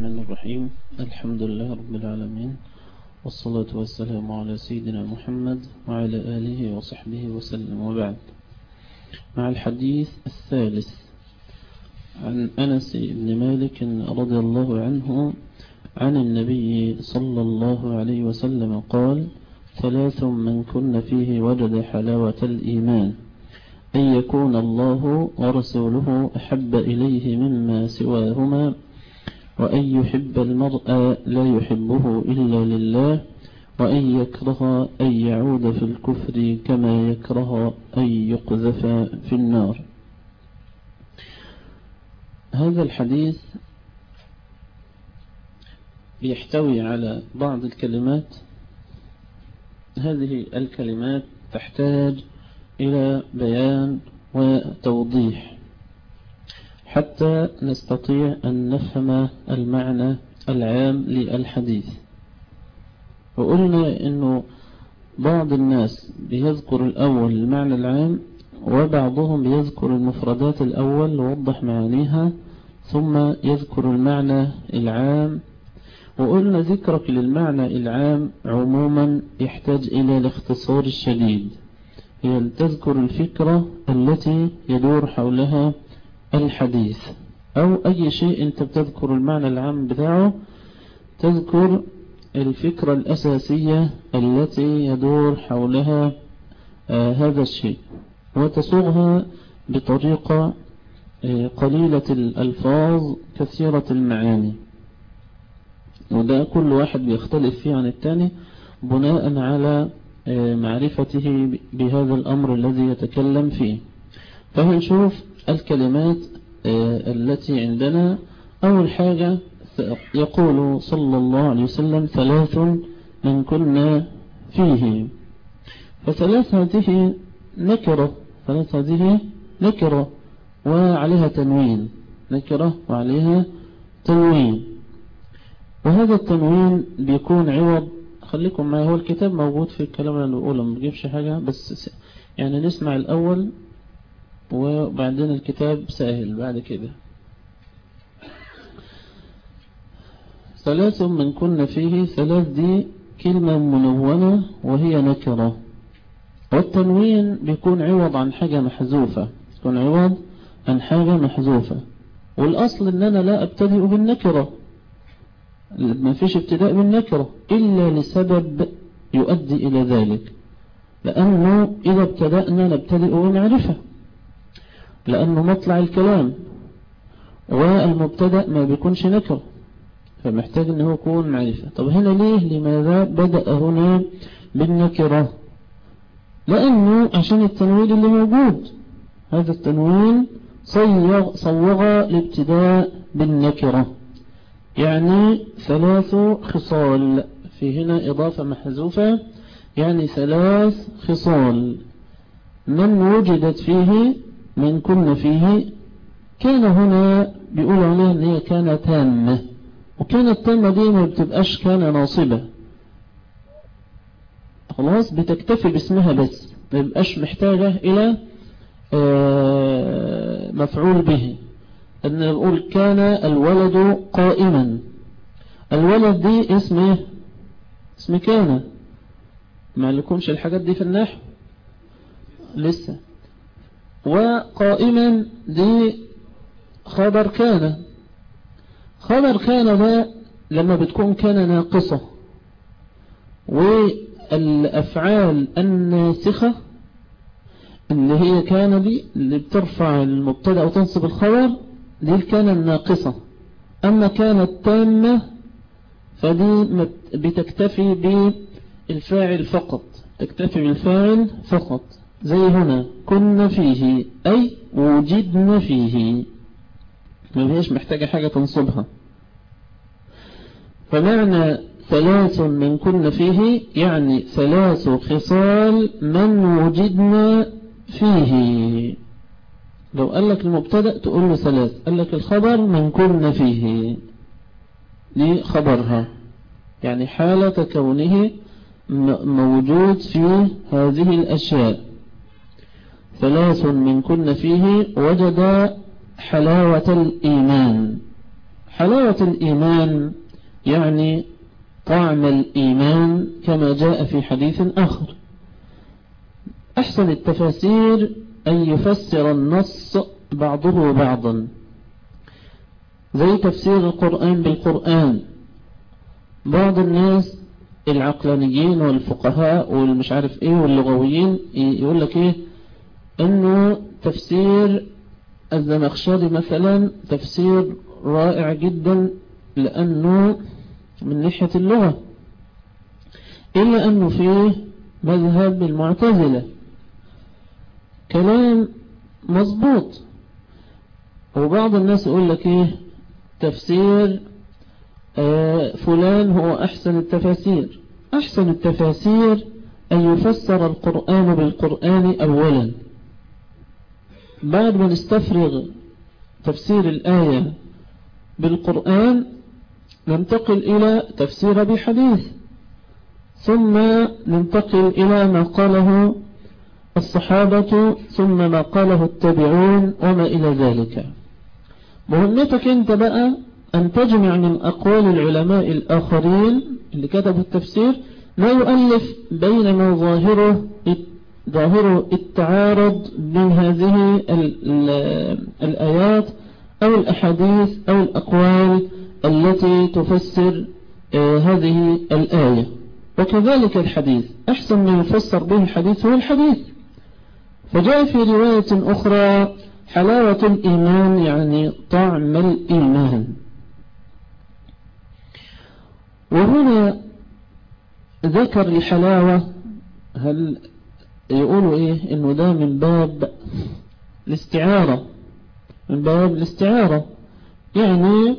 الرحمن الرحيم. الحمد لله رب العالمين. والصلاة والسلام على سيدنا محمد وعلى آله وصحبه وسلم. وبعد. مع الحديث الثالث عن أنس بن مالك رضي الله عنه عن النبي صلى الله عليه وسلم قال ثلاث من كن فيه وجد حلاوة الإيمان. أن يكون الله ورسوله أحب إليه مما سواهما وأن يحب المرء لا يحبه إلا لله وأن يكره أن يعود في الكفر كما يكره أن يقذف في النار. هذا الحديث يحتوي على بعض الكلمات. هذه الكلمات تحتاج إلى بيان وتوضيح. حتى نستطيع أن نفهم المعنى العام للحديث. وقلنا أنه بعض الناس بيذكر الأول المعنى العام وبعضهم بيذكر المفردات الأول لوضح معانيها ثم يذكر المعنى العام. وقلنا ذكرك للمعنى العام عموما يحتاج إلى الاختصار الشديد هي تذكر الفكرة التي يدور حولها الحديث أو أي شيء أنت بتذكر المعنى العام بتاعه تذكر الفكرة الأساسية التي يدور حولها آه هذا الشيء. وتصوغها بطريقة آه قليلة الألفاظ كثيرة المعاني. وده كل واحد بيختلف فيه عن الثاني بناء على آه معرفته بهذا الأمر الذي يتكلم فيه. فهنشوف الكلمات التي عندنا. أول حاجة يقول صلى الله عليه وسلم ثلاث من كنا فيه. فثلاث هذه نكرة ثلاث هذه نكرة وعليها تنوين. نكرة وعليها تنوين. وهذا التنوين بيكون عوض. خليكم معي هو الكتاب موجود في الكلام اللي بقوله ما بجيبش حاجة بس يعني نسمع الأول. وبعدين الكتاب سهل بعد كده. ثلاث من كنا فيه ثلاث دي كلمة منونة وهي نكرة. والتنوين بيكون عوض عن حاجة محذوفة يكون عوض عن حاجة محذوفة. والأصل أن أنا لا أبتدئ بالنكرة. ما فيش ابتداء بالنكرة إلا لسبب يؤدي إلى ذلك. لأنه إذا ابتدأنا نبتدئ بمعرفة. لأنه مطلع الكلام. والمبتدأ ما بيكونش نكر فمحتاج أنه يكون معرفة. طب هنا ليه؟ لماذا بدأ هنا بالنكرة؟ لأنه عشان التنوين اللي موجود. هذا التنوين صيغ, صوغ الابتداء بالنكرة. يعني ثلاث خصال. في هنا إضافة محذوفة يعني ثلاث خصال. من وجدت فيه من كنا فيه كان هنا بيقول عليها إن هي كانت تامة وكانت تامة دي ما بتبقاش كان ناصبة. خلاص بتكتفي باسمها بس ما بيبقاش محتاجة إلى مفعول به. إن نقول كان الولد قائما. الولد دي اسمه اسم كان. ما لكمش الحاجات دي في النحو لسه. وقائما دي خبر كان. خبر كان ده لما بتكون كان ناقصة. والأفعال الناسخة اللي هي كان دي اللي بترفع المبتدأ وتنصب الخبر دي كان الناقصة أما كانت تامة فدي بتكتفي بالفاعل فقط. تكتفي بالفاعل فقط. زي هنا كنا فيه أي وجدنا فيه. ما هيش محتاجة حاجة تنصبها. فمعنى ثلاث من كنا فيه يعني ثلاث خصال من وجدنا فيه. لو قال لك المبتدأ تقول له ثلاث قال لك الخبر من كنا فيه. دي خبرها. يعني حالة كونه موجود في هذه الأشياء. ثلاث من كن فيه وجد حلاوة الإيمان. حلاوة الإيمان يعني طعم الإيمان كما جاء في حديث آخر. أحسن التفاسير أن يفسر النص بعضه بعضا. زي تفسير القرآن بالقرآن. بعض الناس العقلانيين والفقهاء والمش عارف إيه واللغويين يقول لك إيه؟ أنه تفسير الزمخشري مثلا تفسير رائع جدا لأنه من ناحية اللغة إلا أنه فيه مذهب المعتزلة. كلام مظبوط وبعض الناس يقول لك إيه؟ تفسير آه فلان هو أحسن التفاسير. أحسن التفاسير أن يفسر القرآن بالقرآن اولا. بعد ما نستفرغ تفسير الآية بالقرآن ننتقل إلى تفسير بحديث ثم ننتقل إلى ما قاله الصحابة ثم ما قاله التابعون وما إلى ذلك. مهمتك أنت بقى أن تجمع من أقوال العلماء الآخرين اللي كتبوا التفسير ما يؤلف بين ما ظاهره ظاهر التعارض بين هذه الآيات أو الأحاديث أو الأقوال التي تفسر هذه الآية. وكذلك الحديث. أحسن ما يفسر به الحديث هو الحديث. فجاء في رواية أخرى حلاوة الإيمان يعني طعم الإيمان. وهنا ذكر الحلاوة هل يقولوا إيه؟ إنه ده من باب الاستعارة. من باب الاستعارة. يعني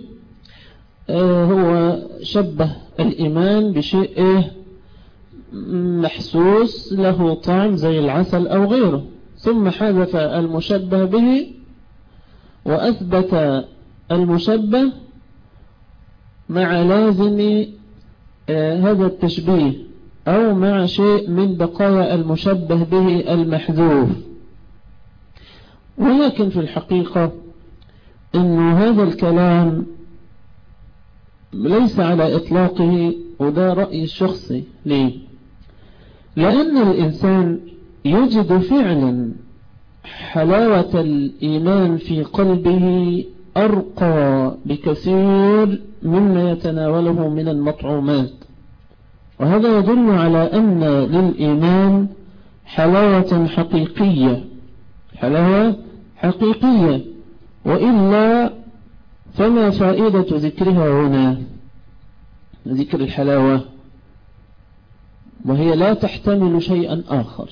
آه هو شبه الإيمان بشيء إيه؟ محسوس له طعم زي العسل أو غيره. ثم حذف المشبه به وأثبت المشبه مع لازم آه هذا التشبيه. أو مع شيء من بقايا المشبه به المحذوف. ولكن في الحقيقة أن هذا الكلام ليس على إطلاقه وده رأيي الشخصي ليه لأن الإنسان يجد فعلا حلاوة الإيمان في قلبه أرقى بكثير مما يتناوله من المطعومات. وهذا يدل على أن للإيمان حلاوة حقيقية حلاوة حقيقية وإلا فما فائدة ذكرها هنا؟ ذكر الحلاوة وهي لا تحتمل شيئا آخر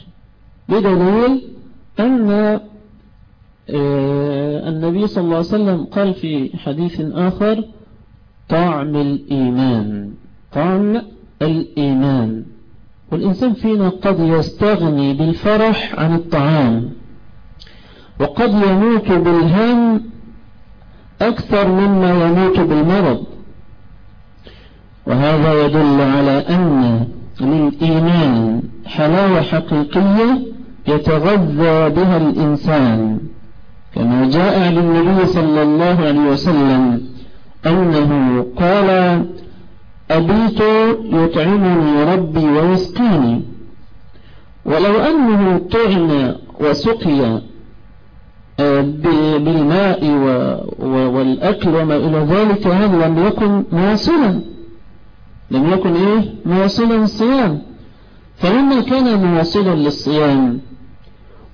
بدليل أن النبي صلى الله عليه وسلم قال في حديث آخر طعم الإيمان طعم الإيمان. والإنسان فينا قد يستغني بالفرح عن الطعام وقد يموت بالهم أكثر مما يموت بالمرض. وهذا يدل على أن للإيمان حلاوة حقيقية يتغذى بها الإنسان كما جاء عن النبي صلى الله عليه وسلم أنه قال أبيت يطعمني ربي ويسقيني. ولو أنه طعم وسقي بالماء والأكل وما إلى ذلك هذا لم يكن مواصلا لم يكن إيه؟ مواصلا الصيام. فلما كان مواصلا للصيام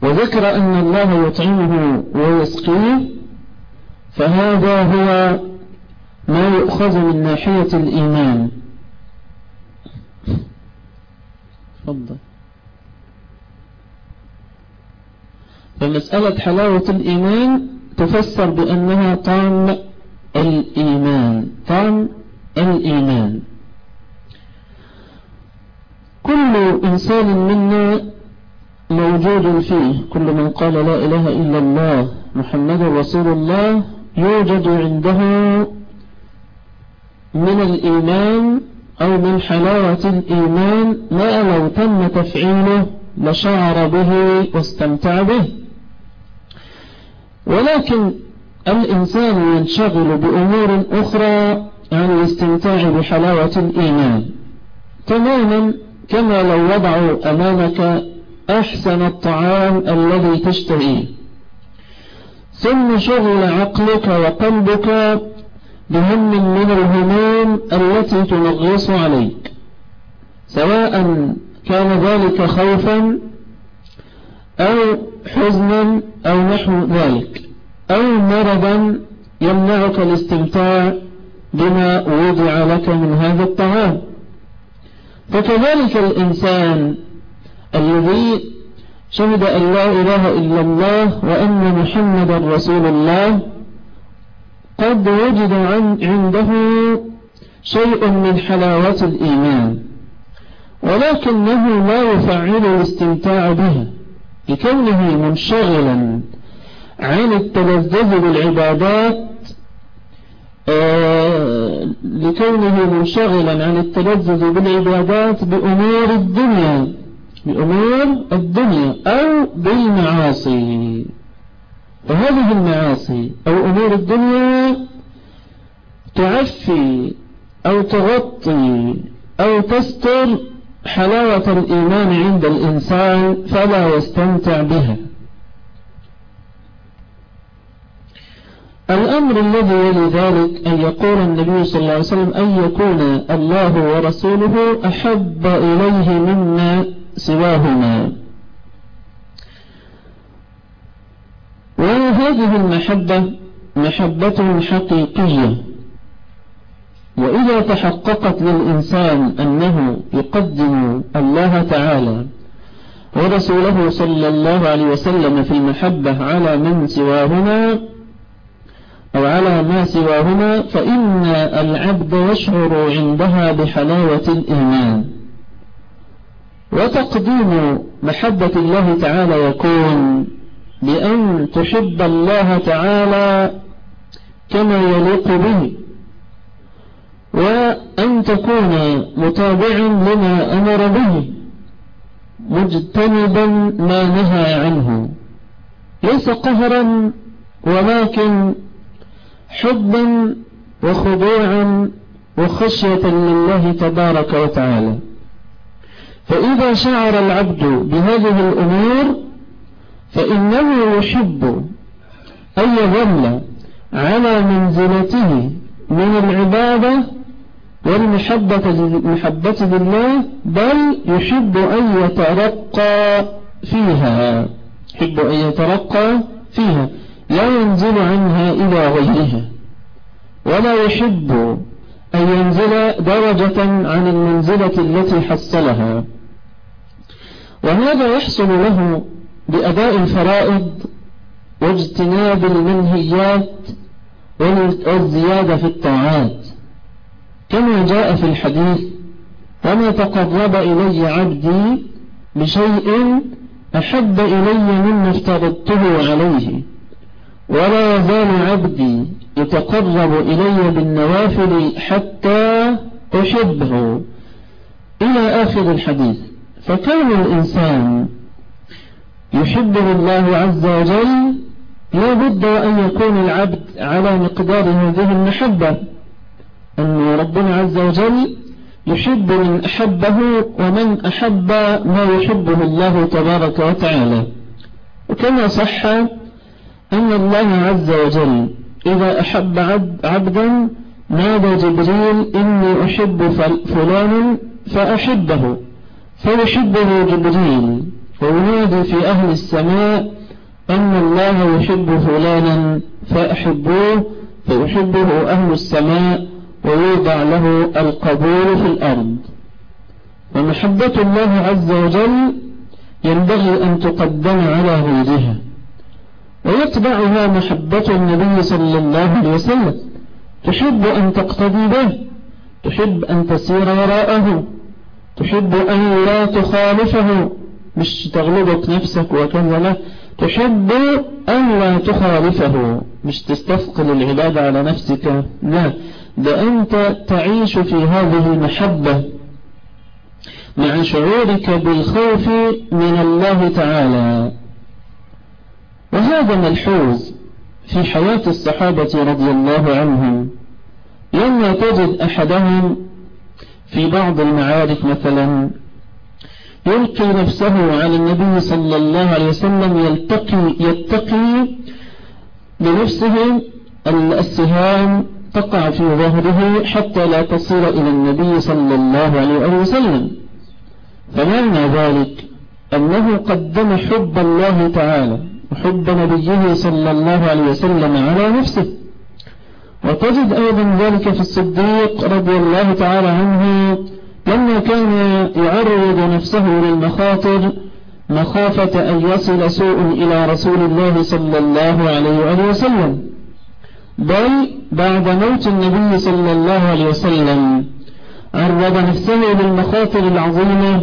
وذكر أن الله يطعمه ويسقيه فهذا هو ما يؤخذ من ناحية الإيمان. تفضل. فمسألة حلاوة الإيمان تفسر بأنها طعم الإيمان. طعم الإيمان. كل إنسان منا موجود فيه. كل من قال لا إله إلا الله محمد رسول الله يوجد عنده من الإيمان أو من حلاوة الإيمان ما لو تم تفعيله لشعر به واستمتع به. ولكن الإنسان ينشغل بأمور أخرى عن الاستمتاع بحلاوة الإيمان. تماما كما لو وضعوا أمامك أحسن الطعام الذي تشتهيه. ثم شغل عقلك وقلبك بهم من الهموم التي تنغص عليك. سواء كان ذلك خوفا أو حزنا أو نحو ذلك. أو مرضا يمنعك الاستمتاع بما وضع لك من هذا الطعام. فكذلك الإنسان الذي شهد أن لا إله إلا الله وأن محمد رسول الله قد وجد عنده شيء من حلاوة الإيمان ولكنه لا يفعل الاستمتاع بها لكونه منشغلا عن التلذذ بالعبادات آه لكونه منشغلا عن التلذذ بالعبادات بأمور الدنيا بأمور الدنيا أو بالمعاصي. وهذه المعاصي أو أمور الدنيا تعفي أو تغطي أو تستر حلاوة الإيمان عند الإنسان فلا يستمتع بها. الأمر الذي يلي ذلك أن يقول النبي صلى الله عليه وسلم أن يكون الله ورسوله أحب إليه مما سواهما. وهذه المحبة محبة حقيقية. وإذا تحققت للإنسان أنه يقدم الله تعالى ورسوله صلى الله عليه وسلم في المحبة على من سواهما أو على ما سواهما فإن العبد يشعر عندها بحلاوة الإيمان. وتقديم محبة الله تعالى يكون بأن تحب الله تعالى كما يليق به وأن تكون متابعا لما أمر به مجتنبا ما نهى عنه. ليس قهرا ولكن حبا وخضوعا وخشية لله تبارك وتعالى. فإذا شعر العبد بهذه الأمور فإنه يحب أن يظل على منزلته من العبادة والمحبة محبة لله بل يحب أن يترقى فيها. يحب أن يترقى فيها. لا ينزل عنها إلى غيرها. ولا يحب أن ينزل درجة عن المنزلة التي حصلها. وهذا يحصل له بأداء الفرائض واجتناب المنهيات والزيادة في الطاعات. كما جاء في الحديث وما تقرب إلي عبدي بشيء أحب إلي مما افترضته عليه ولا يزال عبدي يتقرب إلي بالنوافل حتى أحبه. إلى آخر الحديث فكون الإنسان يحبه الله عز وجل لا بد أن يكون العبد على مقدار هذه المحبة. أن ربنا عز وجل يحب من أحبه ومن أحب ما يحبه الله تبارك وتعالى. وكما صح أن الله عز وجل إذا أحب عبدا نادى جبريل إني أحب فلان فأحبه. فيحبه جبريل. وينادي في أهل السماء أن الله يحب فلانا فأحبوه فيحبه أهل السماء ويوضع له القبول في الأرض. ومحبة الله عز وجل ينبغي أن تقدم على غيرها ويتبعها محبة النبي صلى الله عليه وسلم. تحب أن تقتدي به تحب أن تسير وراءه تحب أن لا تخالفه. مش تغلبك نفسك وكذا لا تحب أن لا تخالفه مش تستثقل العبادة على نفسك لا ده أنت تعيش في هذه المحبة مع شعورك بالخوف من الله تعالى. وهذا ملحوظ في حياة الصحابة رضي الله عنهم. لما تجد أحدهم في بعض المعارك مثلا يلقي نفسه على النبي صلى الله عليه وسلم يلتقي يتقي بنفسه السهام تقع في ظهره حتى لا تصل إلى النبي صلى الله عليه وسلم. فمعنى ذلك أنه قدم حب الله تعالى وحب نبيه صلى الله عليه وسلم على نفسه. وتجد أيضا ذلك في الصديق رضي الله تعالى عنه لما كان يعرض نفسه للمخاطر مخافة أن يصل سوء إلى رسول الله صلى الله عليه وسلم. بل بعد موت النبي صلى الله عليه وسلم عرض نفسه للمخاطر العظيمة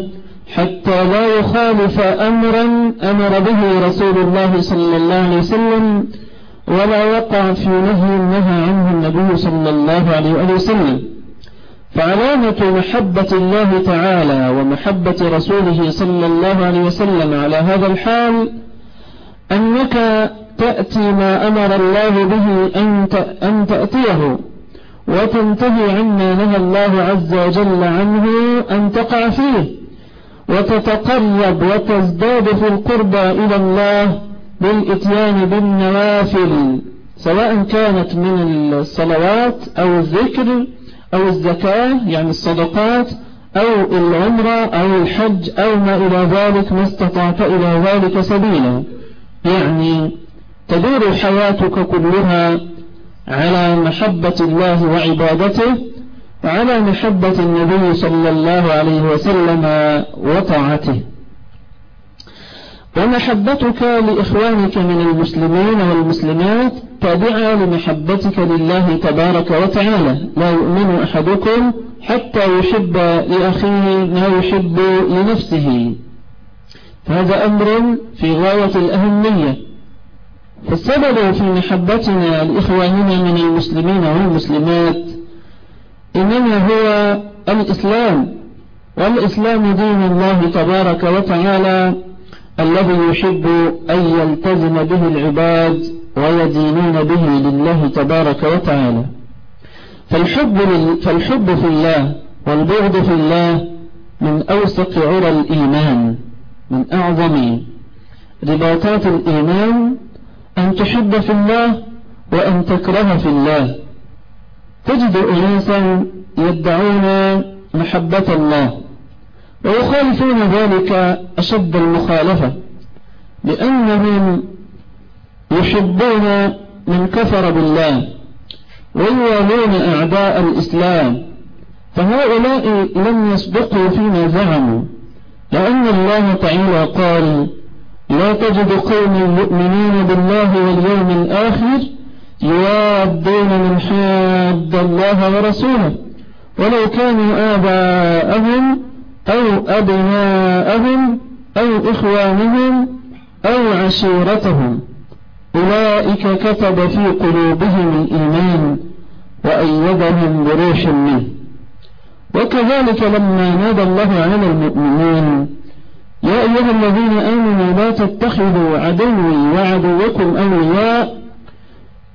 حتى لا يخالف أمرا أمر به رسول الله صلى الله عليه وسلم ولا وقع في نهي نهى عنه النبي صلى الله عليه وسلم. فعلامة محبة الله تعالى ومحبة رسوله صلى الله عليه وسلم على هذا الحال أنك تأتي ما أمر الله به أن تأتيه وتنتهي عما نهى الله عز وجل عنه أن تقع فيه وتتقرب وتزداد في القربى إلى الله بالإتيان بالنوافل سواء كانت من الصلوات أو الذكر أو الزكاة يعني الصدقات أو العمرة أو الحج أو ما إلى ذلك ما استطعت إلى ذلك سبيلا. يعني تدور حياتك كلها على محبة الله وعبادته وعلى محبة النبي صلى الله عليه وسلم وطاعته. ومحبتك لإخوانك من المسلمين والمسلمات تابعة لمحبتك لله تبارك وتعالى. لا يؤمن أحدكم حتى يحب لأخيه ما يحب لنفسه. هذا أمر في غاية الأهمية. فالسبب في محبتنا لإخواننا من المسلمين والمسلمات إنما هو الإسلام. والإسلام دين الله تبارك وتعالى الذي يحب أن يلتزم به العباد ويدينون به لله تبارك وتعالى. فالحب, فالحب في الله والبغض في الله من أوسق عرى الإيمان من أعظم رباطات الإيمان أن تحب في الله وأن تكره في الله. تجد أناسا يدعون محبة الله. ويخالفون ذلك أشد المخالفة لأنهم يحبون من كفر بالله ويوالون أعداء الإسلام فهؤلاء لم يصدقوا فيما زعموا لأن الله تعالى قال لا تجد قوم يؤمنون بالله واليوم الآخر يوادون من حاد الله ورسوله ولو كانوا آباءهم أو أبناءهم أو إخوانهم أو عشيرتهم. أولئك كتب في قلوبهم الإيمان وأيدهم بروح منه. وكذلك لما نادى الله على المؤمنين يا أيها الذين آمنوا لا تتخذوا عدوي وعدوكم أولياء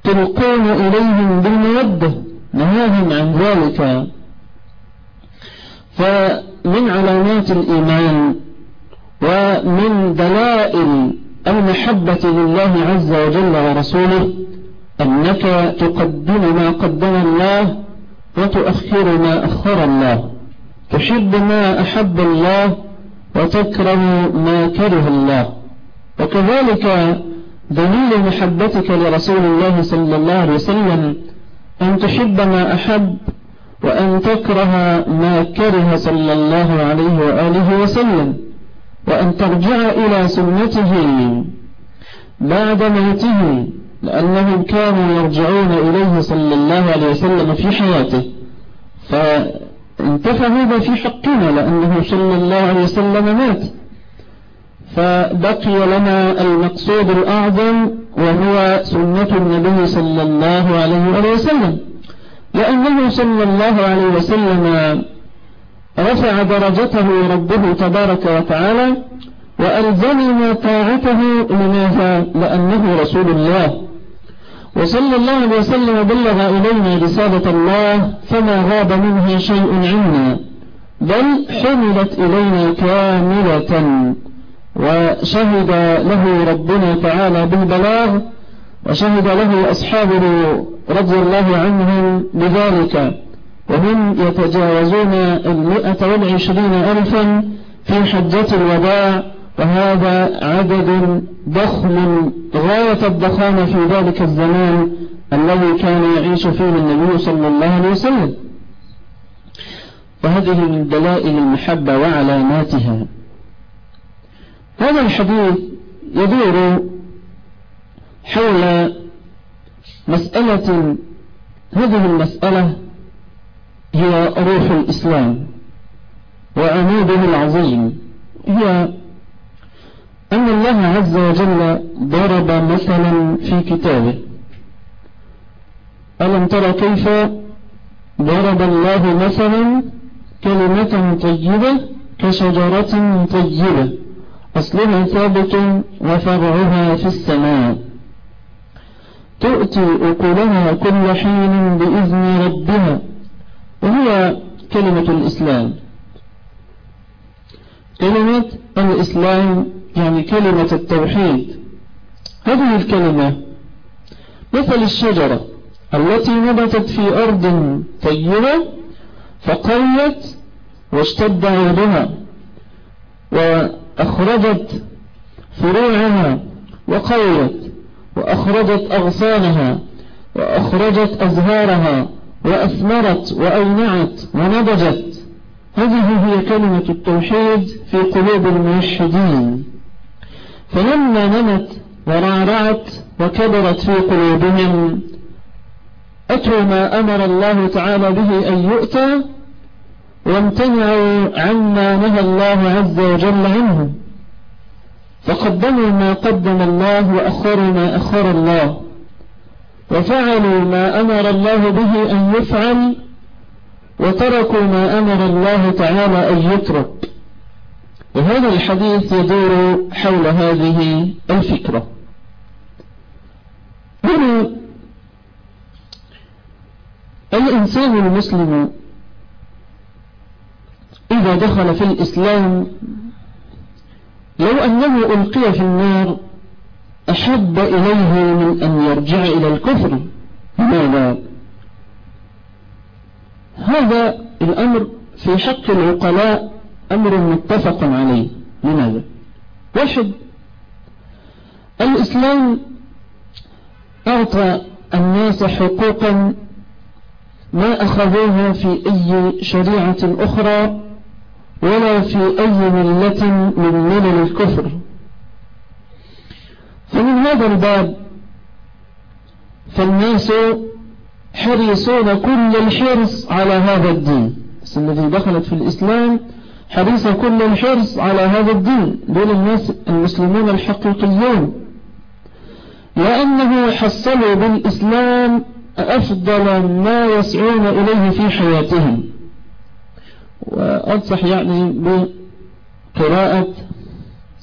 تلقون إليهم بالمودة نهاهم عن ذلك. فمن علامات الإيمان ومن دلائل المحبة لله عز وجل ورسوله أنك تقدم ما قدم الله وتؤخر ما أخر الله تحب ما أحب الله وتكره ما كره الله. وكذلك دليل محبتك لرسول الله صلى الله عليه وسلم أن تحب ما أحب وأن تكره ما كره صلى الله عليه وآله وسلم وأن ترجع إلى سنته بعد موته لأنهم كانوا يرجعون إليه صلى الله عليه وسلم في حياته. فانتفى هذا في حقنا لأنه صلى الله عليه وسلم مات. فبقي لنا المقصود الأعظم وهو سنة النبي صلى الله عليه وسلم. لأنه صلى الله عليه وسلم رفع درجته ربه تبارك وتعالى وألزمنا طاعته لماذا؟ لأنه رسول الله وصلى الله عليه وسلم بلغ إلينا رسالة الله فما غاب منها شيء عنا بل حملت إلينا كاملة وشهد له ربنا تعالى بالبلاغ وشهد له أصحابه رضي الله عنهم بذلك وهم يتجاوزون المئة والعشرين ألفا في حجة الوداع وهذا عدد ضخم غاية الضخامة في ذلك الزمان الذي كان يعيش فيه النبي صلى الله عليه وسلم. وهذه من دلائل المحبة وعلاماتها. هذا الحديث يدور حول مسألة هذه المسألة هي روح الإسلام وعموده العظيم. هي أن الله عز وجل ضرب مثلا في كتابه. ألم ترى كيف ضرب الله مثلا كلمة طيبة كشجرة طيبة؟ أصلها ثابت وفرعها في السماء. تؤتي أكلها كل حين بإذن ربها وهي كلمة الإسلام. كلمة الإسلام يعني كلمة التوحيد. هذه الكلمة مثل الشجرة التي نبتت في أرض طيبة فقوت واشتد عودها وأخرجت فروعها وقوت وأخرجت أغصانها وأخرجت أزهارها وأثمرت وأينعت ونضجت. هذه هي كلمة التوحيد في قلوب الموحدين. فلما نمت ورعرعت وكبرت في قلوبهم أتوا ما أمر الله تعالى به أن يؤتى وامتنعوا عما نهى الله عز وجل عنه. فقدموا ما قدم الله وأخروا ما أخر الله. وفعلوا ما أمر الله به أن يفعل وتركوا ما أمر الله تعالى أن يترك. وهذا الحديث يدور حول هذه الفكرة. هنا الإنسان المسلم إذا دخل في الإسلام لو أنه ألقي في النار أحب إليه من أن يرجع إلى الكفر. لماذا؟ هذا الأمر في حق العقلاء أمر متفق عليه. لماذا؟ واحد الإسلام أعطى الناس حقوقا ما أخذوها في أي شريعة أخرى ولا في أي ملة من ملل الكفر. فمن هذا الباب فالناس حريصون كل الحرص على هذا الدين. الذي دخلت في الإسلام حريص كل الحرص على هذا الدين. دول الناس المسلمون الحقيقيون. لأنه حصلوا بالإسلام أفضل ما يسعون إليه في حياتهم. وأنصح يعني بقراءة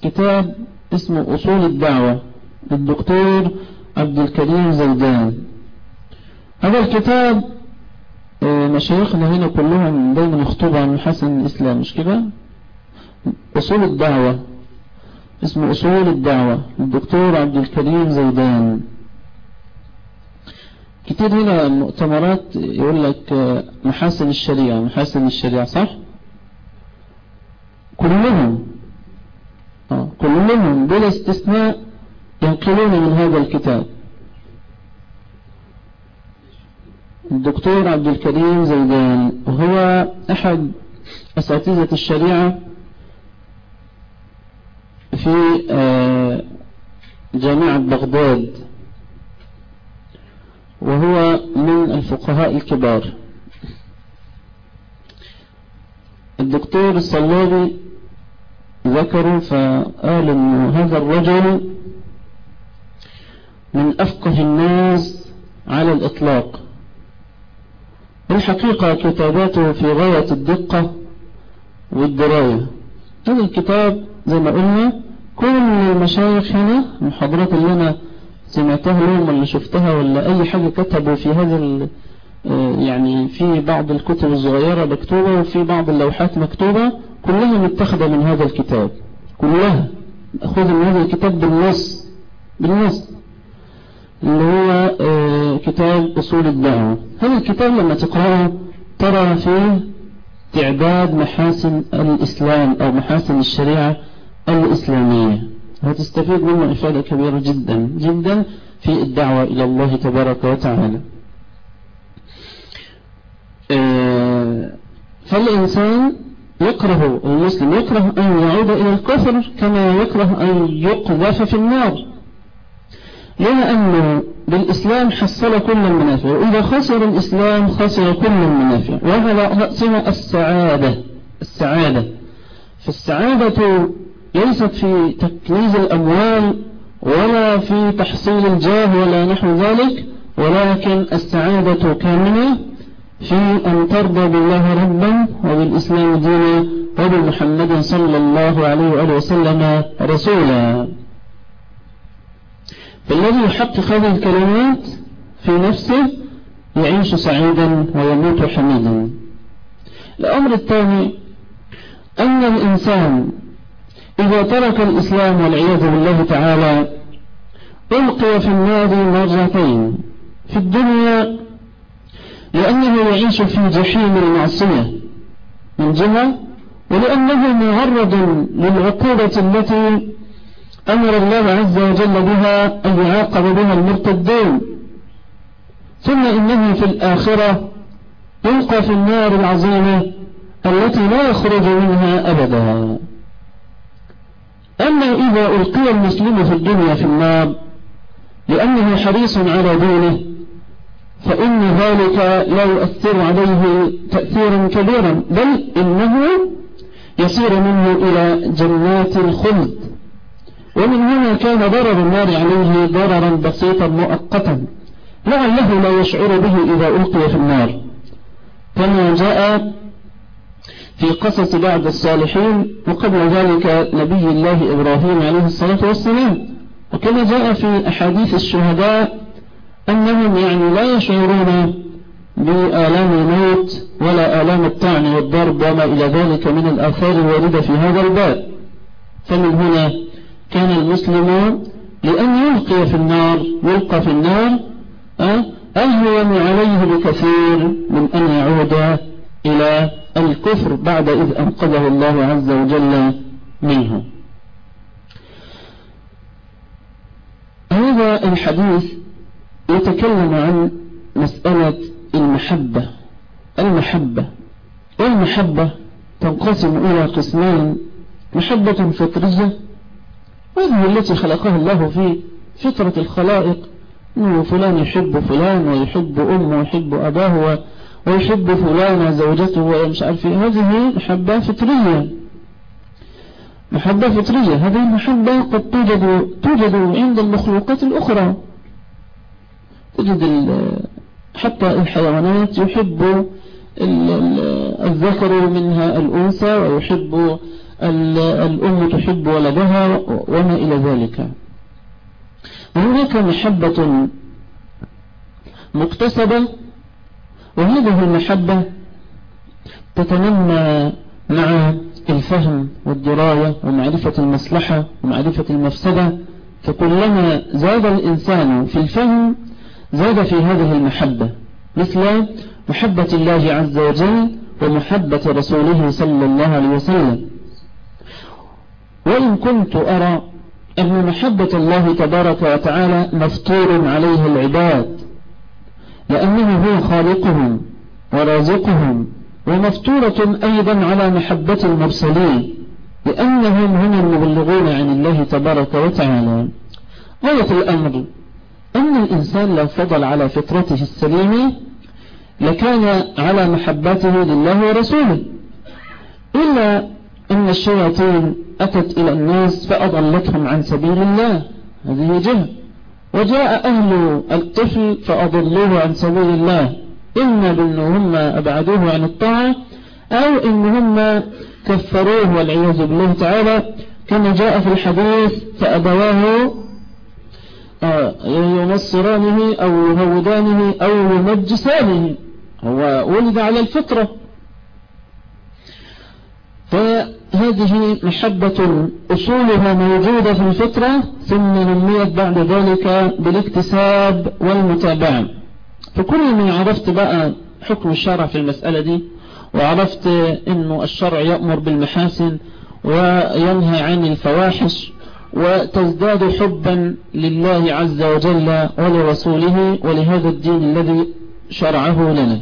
كتاب اسمه أصول الدعوة للدكتور عبد الكريم زيدان. هذا الكتاب آه، مشايخنا هنا كلهم دايما يخطبوا عن محسن الإسلام مش كده؟ أصول الدعوة اسمه أصول الدعوة للدكتور عبد الكريم زيدان. كتير هنا مؤتمرات يقول لك آه، محاسن الشريعة. محاسن الشريعة صح؟ كلهم آه كلهم بلا استثناء ينقلون من هذا الكتاب. الدكتور عبد الكريم زيدان وهو أحد أساتذة الشريعة في آه، جامعة بغداد. وهو من الفقهاء الكبار. الدكتور الصلابي ذكروا فقال أن هذا الرجل من أفقه الناس على الإطلاق. الحقيقة كتاباته في غاية الدقة والدراية. هذا الكتاب زي ما قلنا كل المشايخ هنا المحاضرات اللي أنا سمعتها لهم ولا شفتها ولا أي حاجة كتبوا في هذا يعني في بعض الكتب الصغيرة مكتوبة وفي بعض اللوحات مكتوبة كلها متخذة من هذا الكتاب. كلها. أخذ من هذا الكتاب بالنص. بالنص. اللي هو كتاب أصول الدعوة. هذا الكتاب لما تقرأه ترى فيه تعداد محاسن الإسلام أو محاسن الشريعة الإسلامية. وتستفيد منه إفادة كبيرة جدا جدا في الدعوة إلى الله تبارك وتعالى. فالإنسان يكره المسلم يكره أن يعود إلى الكفر كما يكره أن يقذف في النار. لأنه بالإسلام حصل كل المنافع وإذا خسر الإسلام خسر كل المنافع. وهذا رأسها السعادة السعادة. فالسعادة ليست في تكنيز الأموال ولا في تحصيل الجاه ولا نحو ذلك ولكن السعادة كاملة في أن ترضى بالله ربا وبالإسلام دينا وبمحمد صلى الله عليه وآله وسلم رسولا. فالذي يحقق هذه الكلمات في نفسه يعيش سعيدا ويموت حميدا. الأمر الثاني أن الإنسان إذا ترك الإسلام والعياذ بالله تعالى ألقي في النار مرتين في الدنيا لأنه يعيش في جحيم المعصية من جهة ولأنه معرض للعقوبة التي أمر الله عز وجل بها أن يعاقب بها المرتدين. ثم إنه في الآخرة يلقى في النار العظيمة التي لا يخرج منها أبدا. أما إذا ألقي المسلم في الدنيا في النار لأنه حريص على دينه فإن ذلك لا يؤثر عليه تأثيرا كبيرا بل إنه يصير منه إلى جنات الخلد. ومن هنا كان ضرر النار عليه ضررا بسيطا مؤقتا لعله لا يشعر به إذا ألقي في النار. كما جاء في قصص بعض الصالحين وقبل ذلك نبي الله إبراهيم عليه الصلاة والسلام. وكما جاء في أحاديث الشهداء أنهم يعني لا يشعرون بآلام الموت ولا آلام الطعن والضرب وما إلى ذلك من الآثار الواردة في هذا الباب. فمن هنا كان المسلم لأن يلقي في النار يلقى في النار أهون عليه بكثير من أن يعود إلى الكفر بعد إذ أنقذه الله عز وجل منه. هذا الحديث يتكلم عن مسألة المحبة. المحبة. والمحبة تنقسم إلى قسمين محبة فطرية وهذه التي خلقها الله في فطرة الخلائق إنه فلان يحب فلان ويحب أمه ويحب أباه ويحب فلان زوجته ومش عارف هذه محبة فطرية. محبة فطرية. هذه المحبة قد توجد توجد عند المخلوقات الأخرى. تجد حتى الحيوانات يحب الذكر منها الأنثى ويحب الأم تحب ولدها وما إلى ذلك. وهناك محبة مكتسبة وهذه المحبة تتنمى مع الفهم والدراية ومعرفة المصلحة ومعرفة المفسدة. فكلما زاد الإنسان في الفهم زاد في هذه المحبة مثل محبة الله عز وجل ومحبة رسوله صلى الله عليه وسلم. وإن كنت أرى أن محبة الله تبارك وتعالى مفتور عليه العباد لأنه هو خالقهم ورازقهم ومفتورة أيضا على محبة المرسلين لأنهم هم المبلغون عن الله تبارك وتعالى. غاية الأمر أن الإنسان لو فضل على فطرته السليمة لكان على محبته لله ورسوله. إلا أن الشياطين أتت إلى الناس فأضلتهم عن سبيل الله. هذه جهة وجاء أهل الطفل فأضلوه عن سبيل الله. إما بأنهم أبعدوه عن الطاعة أو إنهم كفروه والعياذ بالله تعالى. كما جاء في الحديث فأبواه آه ينصرانه أو يهودانه أو يمجسانه. هو ولد على الفطرة. فهذه محبة أصولها موجودة في الفطرة ثم نميت بعد ذلك بالاكتساب والمتابعة. فكل ما عرفت بقى حكم الشرع في المسألة دي وعرفت أنه الشرع يأمر بالمحاسن وينهى عن الفواحش وتزداد حبا لله عز وجل ولرسوله ولهذا الدين الذي شرعه لنا.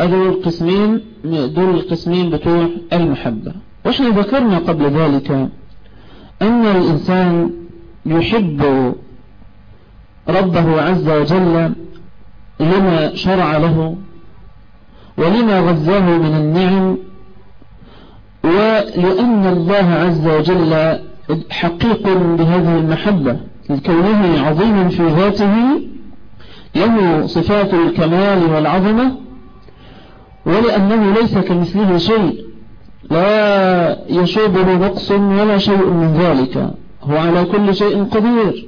هذول القسمين دول القسمين بتوع المحبة. وإحنا ذكرنا قبل ذلك أن الإنسان يحب ربه عز وجل لما شرع له ولما غزاه من النعم ولأن الله عز وجل حقيق بهذه المحبة. لكونه عظيم في ذاته له صفات الكمال والعظمة ولأنه ليس كمثله شيء. لا يشوبه نقص ولا شيء من ذلك. هو على كل شيء قدير.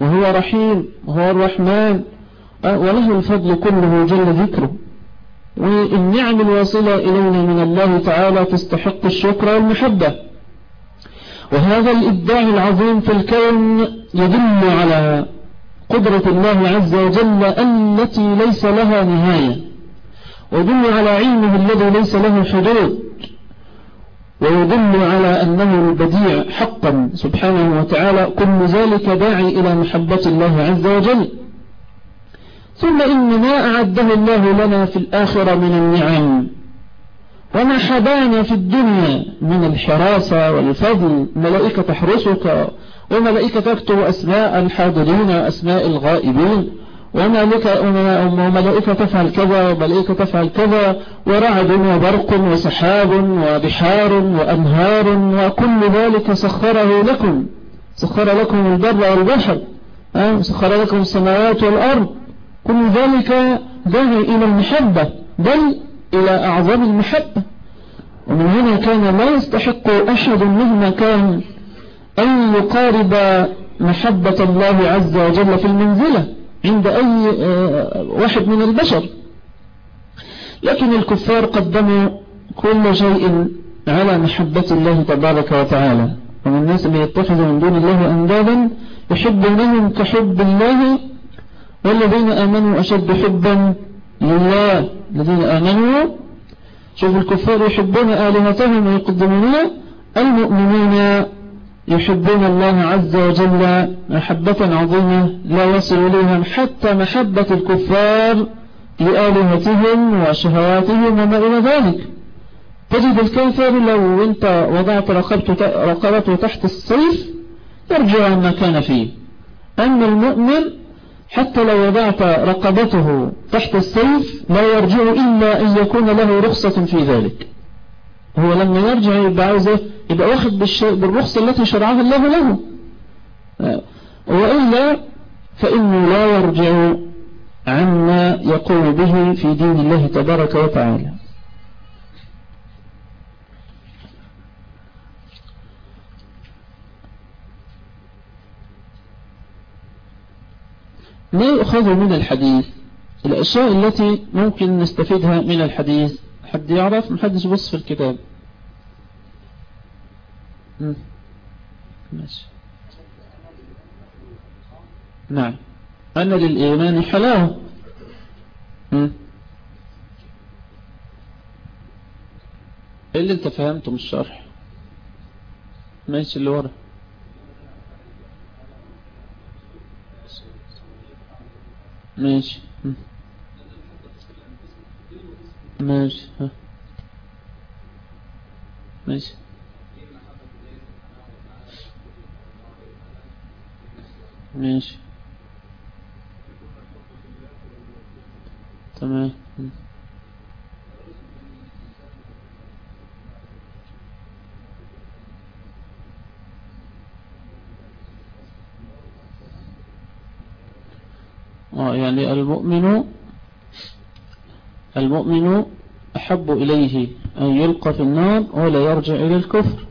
وهو رحيم. وهو الرحمن. وله الفضل كله جل ذكره. والنعم الواصلة إلينا من الله تعالى تستحق الشكر والمحبة. وهذا الإبداع العظيم في الكون يدل على قدرة الله عز وجل التي ليس لها نهاية. ويدل على علمه الذي ليس له حدود ويدل على أنه البديع حقا سبحانه وتعالى كل ذلك داعي إلى محبة الله عز وجل. ثم إن ما أعده الله لنا في الآخرة من النعم وما حبانا في الدنيا من الحراسة والفضل ملائكة تحرسك وملائكة تكتب أسماء الحاضرين وأسماء الغائبين. وملائكة تفعل كذا وملائكة تفعل كذا ورعد وبرق وسحاب وبحار وأنهار وكل ذلك سخره لكم سخر لكم البر والبحر سخر لكم السماوات والأرض. كل ذلك داعي إلى المحبة بل إلى أعظم المحبة. ومن هنا كان لا يستحق أحد مهما كان أن يقارب محبة الله عز وجل في المنزلة. عند أي آه، واحد من البشر. لكن الكفار قدموا كل شيء على محبة الله تبارك وتعالى. ومن الناس من يتخذ من دون الله أندادا يحبونهم كحب الله والذين آمنوا أشد حبا لله. الذين آمنوا شوف الكفار يحبون آلهتهم ويقدمون المؤمنين يحبون الله عز وجل محبة عظيمة لا يصل إليهم حتى محبة الكفار لآلهتهم وشهواتهم وما إلى ذلك. تجد الكافر لو أنت وضعت رقبته تحت السيف يرجع عما كان فيه. أما المؤمن حتى لو وضعت رقبته تحت السيف لا يرجع إلا أن يكون له رخصة في ذلك. هو لما يرجع يبقى عاوزه يبقى واخد بالرخصة التي شرعها الله له. وإلا فإنه لا يرجع عما يقوم به في دين الله تبارك وتعالى. ما يؤخذ من الحديث؟ الأشياء التي ممكن نستفيدها من الحديث؟ حد يعرف؟ محدش يبص في الكتاب. ماشي. نعم. أن للإيمان حلاوة إيه اللي أنت فهمته من الشرح؟ ماشي اللي ورا. ماشي. ماشي. ها. ماشي. ماشي. تمام. آه يعني المؤمن المؤمن أحب إليه أن يلقى في النار ولا يرجع إلى الكفر.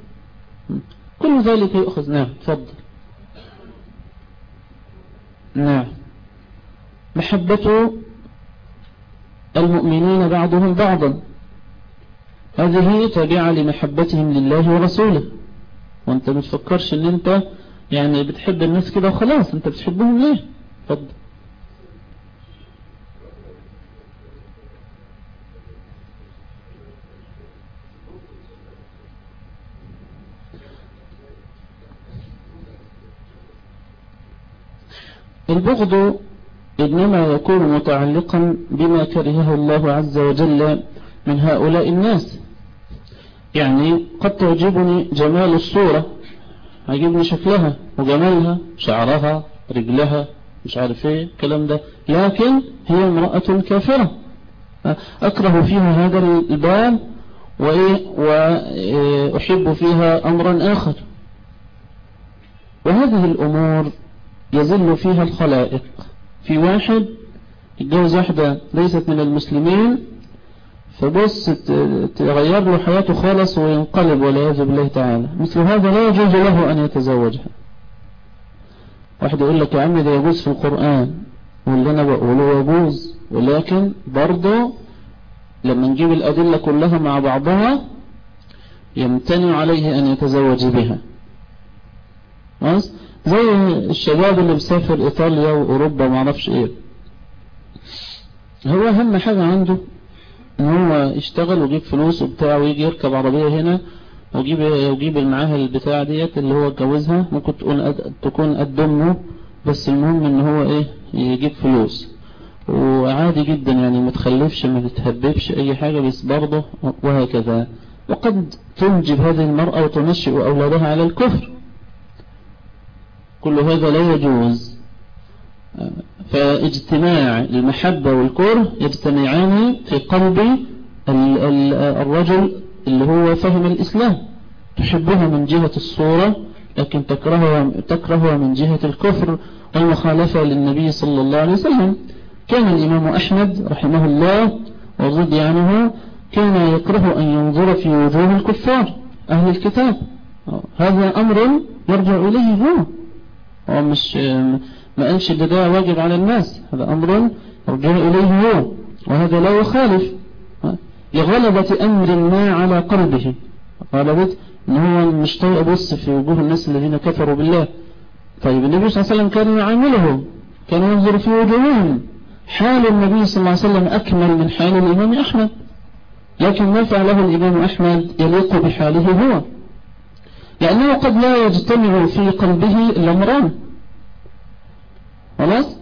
كل ذلك يؤخذ. نعم تفضل. نعم. محبة المؤمنين بعضهم بعضا. هذه تابعة لمحبتهم لله ورسوله. وأنت ما تفكرش إن أنت يعني بتحب الناس كده وخلاص أنت بتحبهم ليه؟ فضل البغض إنما يكون متعلقا بما كرهه الله عز وجل من هؤلاء الناس. يعني قد تعجبني جمال الصورة عجبني شكلها وجمالها شعرها رجلها مش عارف إيه الكلام ده لكن هي امرأة كافرة. أكره فيها هذا الباب وإيه وأحب فيها أمرا آخر. وهذه الأمور يزل فيها الخلائق. في واحد يتجوز واحدة ليست من المسلمين فبص تغير له حياته خالص وينقلب والعياذ بالله تعالى. مثل هذا لا يجوز له أن يتزوجها. واحد يقول لك يا عم ده يجوز في القرآن واللي أنا بقوله يجوز. ولكن برضه لما نجيب الأدلة كلها مع بعضها يمتنع عليه أن يتزوج بها. زي الشباب اللي مسافر إيطاليا وأوروبا ما عرفش إيه. هو أهم حاجة عنده إن هو يشتغل ويجيب فلوس وبتاع ويجي يركب عربية هنا ويجيب ويجيب معاها البتاع ديت اللي هو اتجوزها. ممكن تكون قد تكون قد امه بس المهم إن هو إيه يجيب فلوس. وعادي جدا يعني ما تخلفش ما تتهببش أي حاجة بس برضه وهكذا. وقد تنجب هذه المرأة وتنشئ أولادها على الكفر. كل هذا لا يجوز. فاجتماع المحبة والكره يجتمعان في قلب الرجل اللي هو فهم الإسلام. تحبها من جهة الصورة لكن تكرهها, تكرهها من جهة الكفر والمخالفة للنبي صلى الله عليه وسلم. كان الإمام أحمد رحمه الله وضد عنه كان يكره أن ينظر في وجوه الكفار أهل الكتاب. هذا أمر يرجع إليه هو هو مش ما قالش ده ده واجب على الناس هذا أمر يرجع إليه هو وهذا لا يخالف. لغلبة أمر ما على قلبه. غلبة إن هو مش طايق بص في وجوه الناس الذين كفروا بالله. طيب النبي صلى الله عليه وسلم كان يعاملهم كان ينظر في وجوههم. حال النبي صلى الله عليه وسلم أكمل من حال الإمام أحمد. لكن ما فعله الإمام أحمد؟ يليق بحاله هو. لأنه قد لا يجتمع في قلبه الأمران. خلاص؟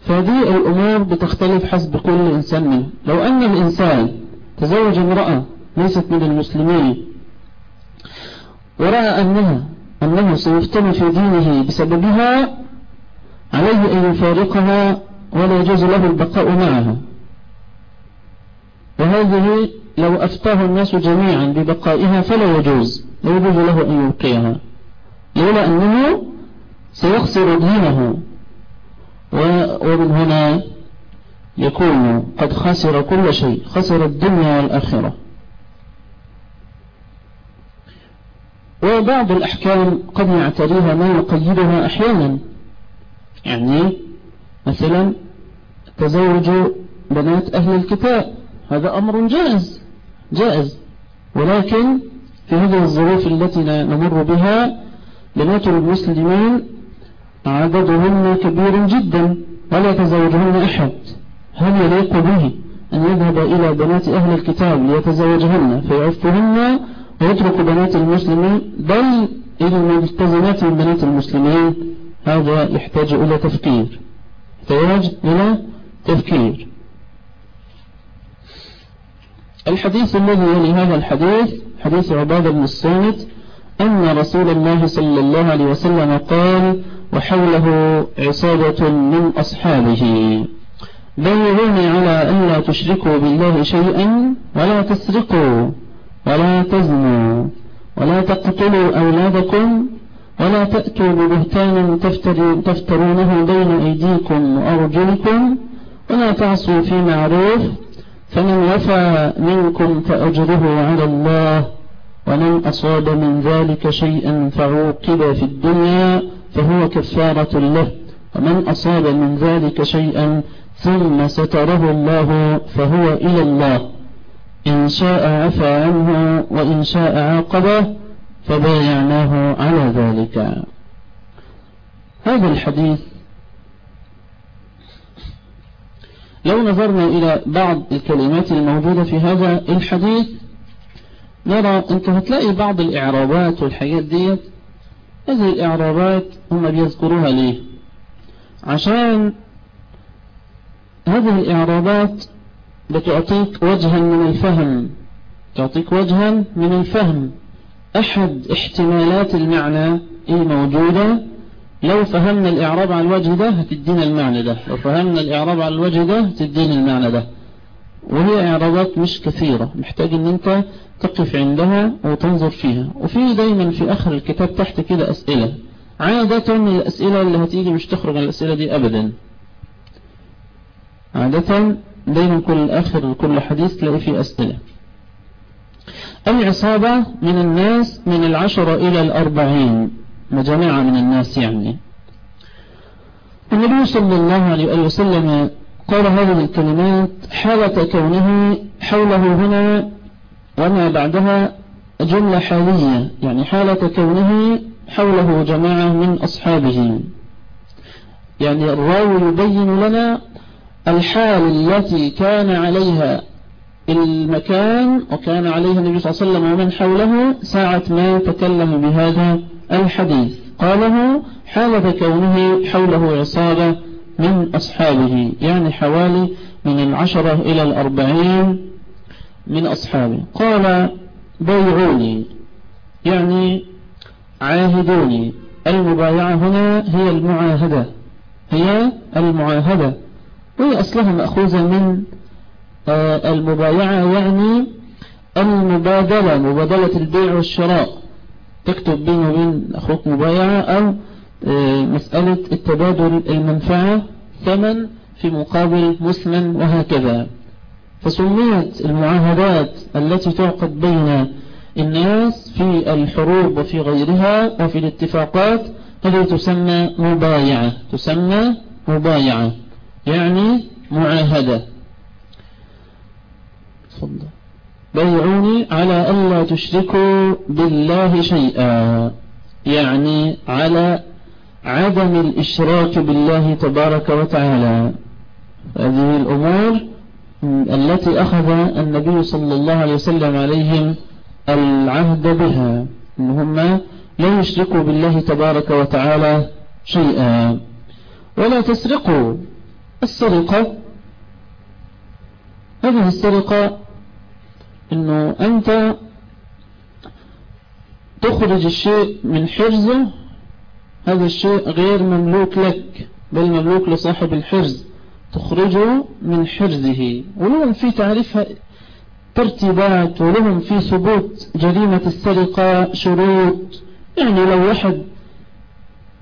فهذه الأمور بتختلف حسب كل إنسان منه لو أن الإنسان تزوج امرأة ليست من المسلمين ورأى أنها أنه سيفتن في دينه بسببها عليه أن يفارقها ولا يجوز له البقاء معها. وهذه لو أفتاه الناس جميعا ببقائها فلا يجوز. لا يجوز له أن يبقيها لولا أنه سيخسر دينه. ومن هنا يكون قد خسر كل شيء. خسر الدنيا والآخرة. وبعض الأحكام قد يعتريها ما يقيدها أحيانا. يعني مثلا تزوج بنات أهل الكتاب. هذا أمر جائز. جائز. ولكن في هذه الظروف التي نمر بها بنات المسلمين عددهن كبير جدا ولا يتزوجهن أحد. هل يليق به أن يذهب إلى بنات أهل الكتاب ليتزوجهن فيعفهن ويترك بنات المسلمين؟ بل إلى الملتزمات من بنات المسلمين هذا يحتاج إلى تفكير. يحتاج إلى تفكير. الحديث الذي يلي هذا الحديث حديث عبادة بن الصامت أن رسول الله صلى الله عليه وسلم قال وحوله عصابة من أصحابه. بيعوني على أن لا تشركوا بالله شيئا ولا تسرقوا ولا تزنوا ولا تقتلوا أولادكم ولا تأتوا ببهتان تفترونه بين أيديكم وأرجلكم ولا تعصوا في معروف فمن وفى منكم فأجره على الله ومن أصاب من ذلك شيئا فعوقب في الدنيا فهو كفارة له ومن أصاب من ذلك شيئا ثم ستره الله فهو إلى الله. إن شاء عفى عنه وإن شاء عاقبه فبايعناه على ذلك. هذا الحديث لو نظرنا إلى بعض الكلمات الموجودة في هذا الحديث نرى أنت هتلاقي بعض الإعرابات والحاجات ديت. هذه الإعرابات هم بيذكروها ليه؟ عشان هذه الإعرابات بتعطيك وجها من الفهم. تعطيك وجها من الفهم. أحد احتمالات المعنى الموجودة لو فهمنا الإعراب على الوجه ده هتدينا المعنى ده. لو فهمنا الإعراب على الوجه ده هتدينا المعنى ده. وهي إعرابات مش كثيرة. محتاج إن أنت تقف عندها وتنظر فيها. وفي دايما في آخر الكتاب تحت كده أسئلة. عادة الأسئلة اللي هتيجي مش تخرج عن الأسئلة دي أبدا. عادة دايما كل آخر كل حديث تلاقي فيه أسئلة. العصابة من الناس من العشرة إلى الأربعين. مجموعة من الناس يعني. النبي صلى الله عليه وسلم قال هذه الكلمات حالة كونه حوله هنا وما بعدها جملة حالية يعني حالة كونه حوله جماعة من أصحابه. يعني الراوي يبين لنا الحال التي كان عليها المكان وكان عليها النبي صلى الله عليه وسلم ومن حوله ساعة ما تكلم بهذا الحديث قاله حالة كونه حوله عصابة من أصحابه يعني حوالي من العشرة إلى الأربعين من أصحابه. قال بيعوني. يعني عاهدوني. المبايعة هنا هي المعاهدة. هي المعاهدة. وهي أصلها مأخوذة من آه، المبايعة يعني المبادلة مبادلة البيع والشراء. تكتب بينه وبين أخوك مبايعة أو آه، مسألة التبادل المنفعة ثمن في مقابل مسلم وهكذا. فسميت المعاهدات التي تعقد بين الناس في الحروب وفي غيرها وفي الاتفاقات هذه تسمى مبايعة. تسمى مبايعة يعني معاهدة. تفضل. بيعوني على ألا تشركوا بالله شيئا. يعني على عدم الإشراك بالله تبارك وتعالى. هذه الأمور التي أخذ النبي صلى الله عليه وسلم عليهم العهد بها. إنهم لا يشركوا بالله تبارك وتعالى شيئا. ولا تسرقوا. السرقة هذه السرقة إنه أنت تخرج الشيء من حرزه هذا الشيء غير مملوك لك بل مملوك لصاحب الحرز تخرجه من حرزه. ولهم في تعريفها ترتيبات ولهم في ثبوت جريمة السرقة شروط. يعني لو واحد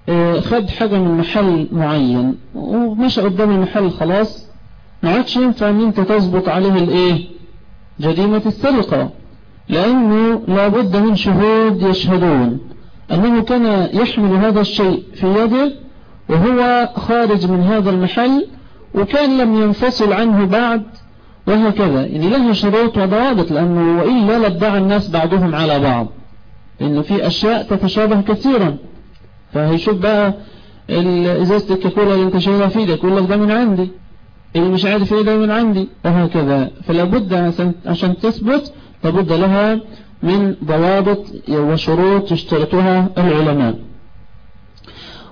آه، خد حاجة من محل معين ومشى قدام المحل خلاص ما عادش ينفع إن أنت تظبط عليه الإيه؟ جريمة السرقة لأنه لابد من شهود يشهدون. أنه كان يحمل هذا الشيء في يده وهو خارج من هذا المحل وكان لم ينفصل عنه بعد وهكذا. يعني له شروط وضوابط لأنه وإلا لدع الناس بعضهم على بعض. لأنه في أشياء تتشابه كثيرا. فهيشوف بقى إزازة الكاكولا اللي أنت شايلها في إيدك يقول لك ده من عندي. اللي مش عارف إيه ده من عندي وهكذا. فلا بد عشان تثبت لابد لها من ضوابط وشروط يشترطها العلماء.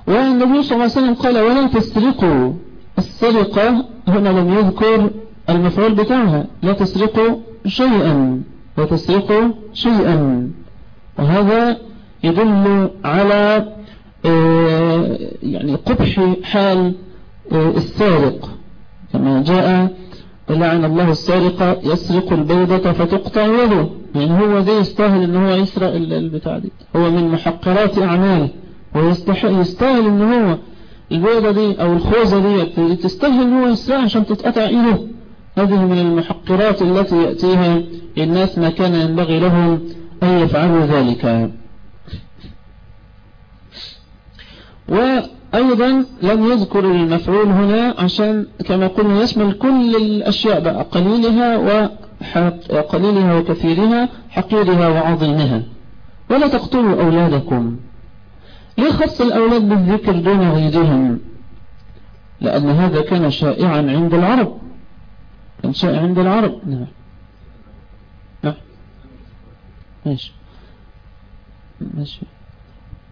والنبي صلى الله عليه وسلم قال ولا تسرقوا السرقة هنا لم يذكر المفعول بتاعها. لا تسرقوا شيئا لا تسرقوا شيئا. وهذا يدل على آه، يعني قبح حال آه، السارق. كما جاء لعن الله السارق يسرق البيضة فتقطع يده يعني هو ده يستاهل إن هو يسرق البتاع دي. هو من محقرات اعماله ويستاهل إن هو البيضة دي أو الخوذة دي تستاهل إن هو يسرقها عشان تتقطع إيده. هذه من المحقرات التي يأتيها الناس ما كان ينبغي لهم أن يفعلوا ذلك. أيضا لم يذكر المفعول هنا عشان كما قلنا يشمل كل الأشياء بقى قليلها وقليلها وكثيرها حقيرها وعظيمها. ولا تقتلوا أولادكم. ليه خص الأولاد بالذكر دون غيرهم؟ لأن هذا كان شائعا عند العرب. كان شائع عند العرب. نعم. نعم. ماشي. ماشي.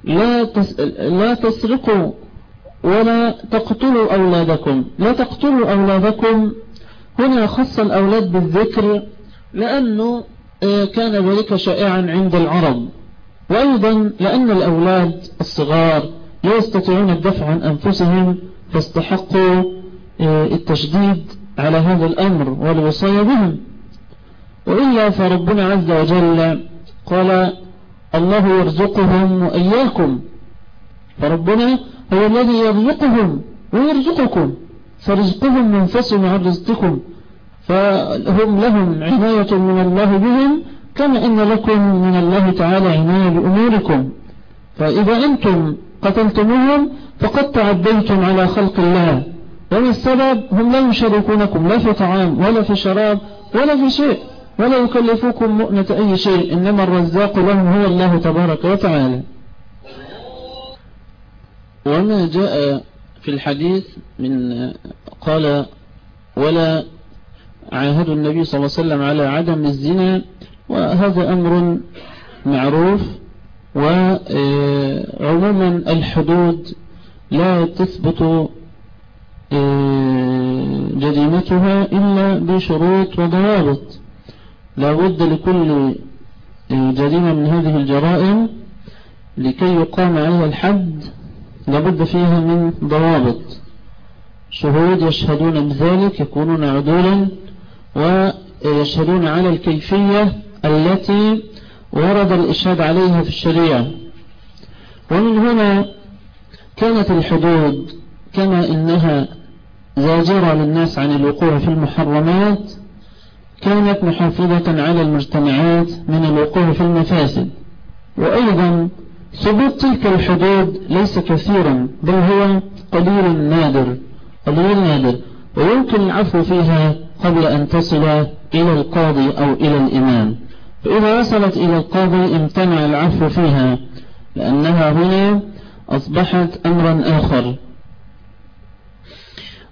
لا تس... لا تسرقوا ولا تقتلوا أولادكم. لا تقتلوا أولادكم. هنا خص الأولاد بالذكر لأنه آه، كان ذلك شائعا عند العرب. وأيضا لأن الأولاد الصغار لا يستطيعون الدفع عن أنفسهم فاستحقوا آه، التشديد على هذا الأمر والوصايا بهم. وإلا فربنا عز وجل قال الله يرزقهم وإياكم. فربنا هو الذي يرزقهم ويرزقكم. فرزقهم منفصل عن رزقكم. فهم لهم عناية من الله بهم كما إن لكم من الله تعالى عناية بأموركم فإذا أنتم قتلتموهم فقد تعديتم على خلق الله. وما السبب؟ هم لا يشاركونكم لا في طعام ولا في شراب ولا في شيء. ولا يكلفوكم مؤنة أي شيء. إنما الرزاق لهم هو الله تبارك وتعالى. وما جاء في الحديث من قال ولا عاهد النبي صلى الله عليه وسلم على عدم الزنا وهذا أمر معروف وعموما الحدود لا تثبت آه، جريمتها إلا بشروط وضوابط. لا بد لكل جريمة من هذه الجرائم لكي يقام عليها الحد لابد فيها من ضوابط. شهود يشهدون بذلك يكونون عدولا ويشهدون على الكيفية التي ورد الإشهاد عليها في الشريعة. ومن هنا كانت الحدود كما إنها زاجرة للناس عن الوقوع في المحرمات كانت محافظة على المجتمعات من الوقوع في المفاسد. وأيضا ثبوت تلك الحدود ليس كثيرا بل هو قليل نادر قليل نادر. ويمكن العفو فيها قبل أن تصل إلى القاضي أو إلى الإمام. فإذا وصلت إلى القاضي امتنع العفو فيها لأنها هنا أصبحت أمرا آخر.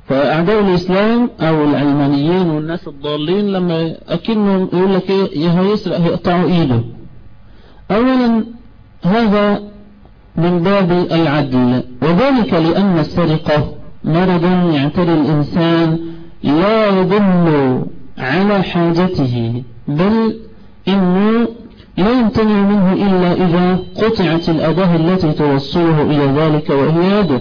فأعداء الإسلام أو العلمانيين والناس الضالين لما أكنهم يقول لك إيه هيسرق هيقطعوا إيده. أولا هذا من باب العدل وذلك لأن السرقة مرض يعتري الإنسان لا يدل على حاجته بل إنه لا يمتنع منه إلا إذا قطعت الأداة التي توصله إلى ذلك وهي يده.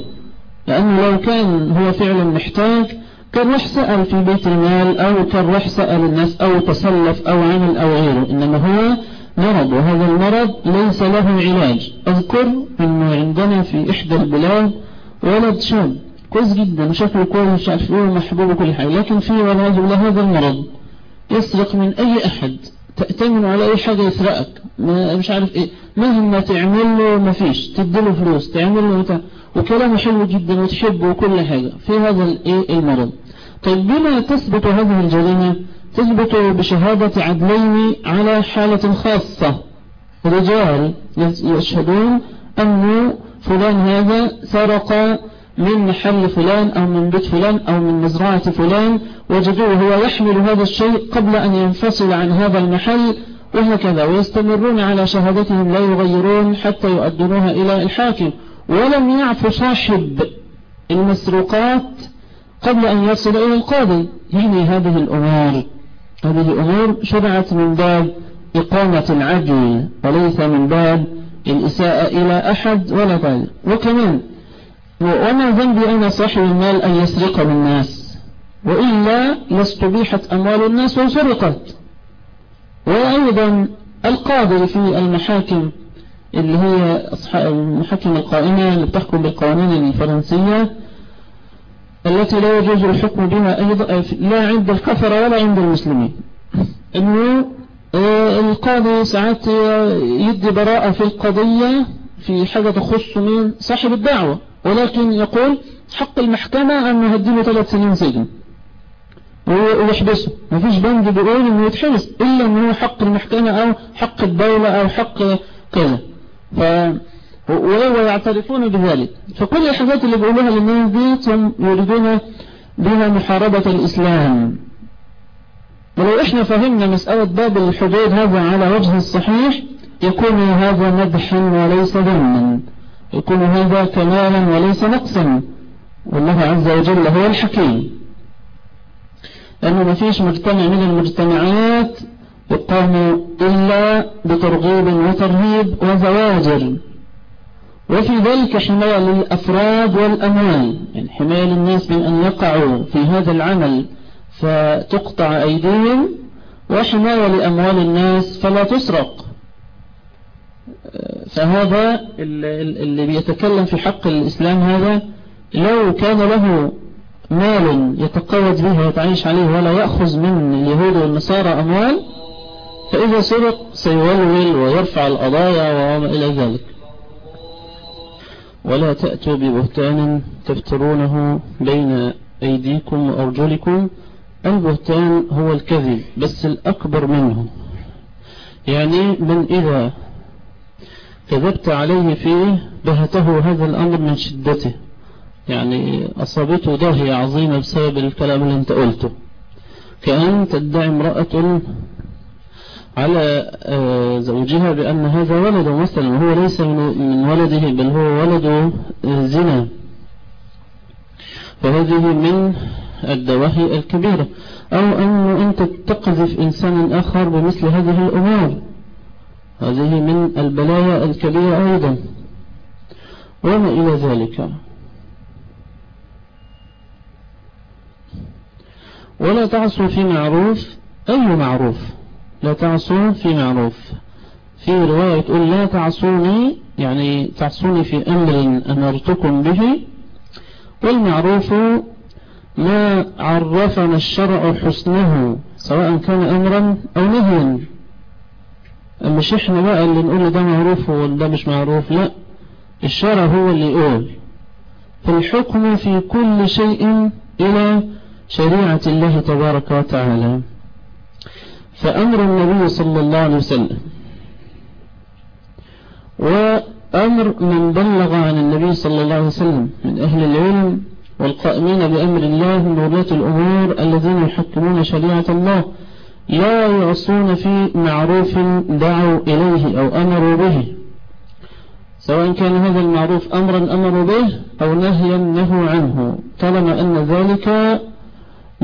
لأنه لو كان هو فعلا محتاج كان راح سأل في بيت المال أو كان راح سأل الناس أو تسلف أو عمل أو غيره إنما هو مرض وهذا المرض ليس له علاج. أذكر أنه عندنا في إحدى البلاد ولد شاب. كويس جدا وشكله كويس مش عارف إيه ومحبوب وكل حاجة. لكن في والعياذ بالله هذا المرض. يسرق من أي أحد. تأتمن على أي حاجة يسرقك. مش عارف إيه. مهما تعمل له ما فيش. تديله فلوس تعمل له متى وكلامه حلو جدا وتحبه وكل حاجة. في هذا الايه المرض. طيب بما تثبت هذه الجريمة تثبت بشهادة عدلين على حالة خاصة. رجال يشهدون أن فلان هذا سرق من محل فلان أو من بيت فلان أو من مزرعة فلان وجدوه هو يحمل هذا الشيء قبل أن ينفصل عن هذا المحل وهكذا. ويستمرون على شهادتهم لا يغيرون حتى يؤدنوها إلى الحاكم. ولم يعف صاحب المسروقات قبل أن يصل إلى القاضي. يعني هذه الأمور. هذه الأمور شرعت من باب إقامة العدل وليس من باب الإساءة إلى أحد ولا غير. وكمان وما ذنبي أنا صاحب المال أن يسرق من الناس؟ وإلا لاستبيحت أموال الناس وسرقت. وأيضا القاضي في المحاكم اللي هي المحاكم القائمة اللي بتحكم بالقوانين الفرنسية التي لا يجوز الحكم بها أيضا لا عند الكفر ولا عند المسلمين. إنه آه، القاضي ساعات يدي براءة في القضية في حاجة تخص من صاحب الدعوة. ولكن يقول حق المحكمة أن يهدله ثلاث سنين سجن ويحبسه ما فيش بند بيقول إنه يتحبس إلا ان هو حق المحكمة أو حق الدولة أو حق كذا. ف ويعترفون بذلك. فكل الحاجات اللي بيقولوها للناس دي هم يريدون بها محاربة الإسلام. ولو إحنا فهمنا مسألة باب الحدود هذا على وجه الصحيح يكون هذا مدحا وليس ذما. يكون هذا كمالا وليس نقصا. والله عز وجل هو الحكيم. لأنه ما فيش مجتمع من المجتمعات يقام إلا بترغيب وترهيب وزواجر. وفي ذلك حماية للأفراد والأموال. يعني حماية للناس من أن يقعوا في هذا العمل فتقطع أيديهم وحماية لأموال الناس فلا تسرق. فهذا اللي بيتكلم في حق الإسلام هذا لو كان له مال يتقوض به ويتعيش عليه ولا يأخذ من اليهود والنصارى أموال فإذا سرق سيولول ويرفع القضايا وما إلى ذلك. ولا تأتوا ببهتان تفترونه بين أيديكم وأرجلكم. البهتان هو الكذب بس الأكبر منه. يعني من إذا كذبت عليه فيه بهته هذا الأمر من شدته. يعني أصابته ضاهية عظيمة بسبب الكلام اللي أنت قلته. كأن تدعي امرأة على آه، زوجها بأن هذا ولد مثلا وهو ليس من ولده بل هو ولد آه، زنا. فهذه من الدواهي الكبيرة. أو أن أنت تقذف إنسان آخر بمثل هذه الأمور. هذه من البلايا الكبيرة أيضا. وما إلى ذلك؟ ولا تعصوا في معروف أي معروف؟ لا تعصوا في معروف. في رواية تقول لا تعصوني يعني تعصوني في أمر أمرتكم به. والمعروف ما عرفنا الشرع حسنه سواء كان أمرا أو نهيا. مش إحنا بقى اللي نقول ده معروف وده مش معروف لا الشرع هو اللي يقول. فالحكم في كل شيء إلى شريعة الله تبارك وتعالى. فأمر النبي صلى الله عليه وسلم. وأمر من بلغ عن النبي صلى الله عليه وسلم من أهل العلم والقائمين بأمر الله من ولاة الأمور الذين يحكمون شريعة الله لا يعصون في معروف دعوا إليه أو أمروا به. سواء كان هذا المعروف أمرا أمروا به أو نهيا نهوا عنه. طالما أن ذلك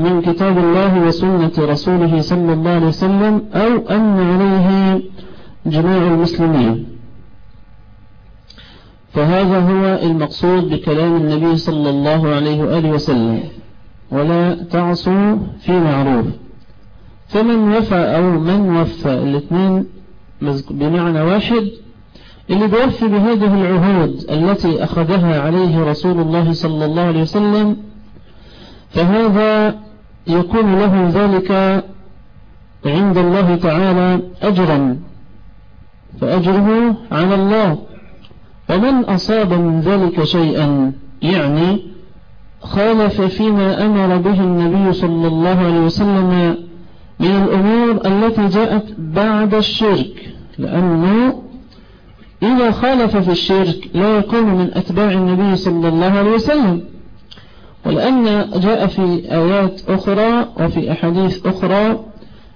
من كتاب الله وسنة رسوله صلى الله عليه وسلم أو أن عليه جميع المسلمين. فهذا هو المقصود بكلام النبي صلى الله عليه وآله وسلم. ولا تعصوا في معروف. فمن وفى أو من وفى الاثنين بمعنى واحد. اللي بيوفي بهذه العهود التي أخذها عليه رسول الله صلى الله عليه وسلم فهذا يكون له ذلك عند الله تعالى أجرا فأجره على الله. ومن أصاب من ذلك شيئا يعني خالف فيما أمر به النبي صلى الله عليه وسلم من الأمور التي جاءت بعد الشرك لأنه إذا خالف في الشرك لا يكون من أتباع النبي صلى الله عليه وسلم. ولأن جاء في آيات أخرى وفي أحاديث أخرى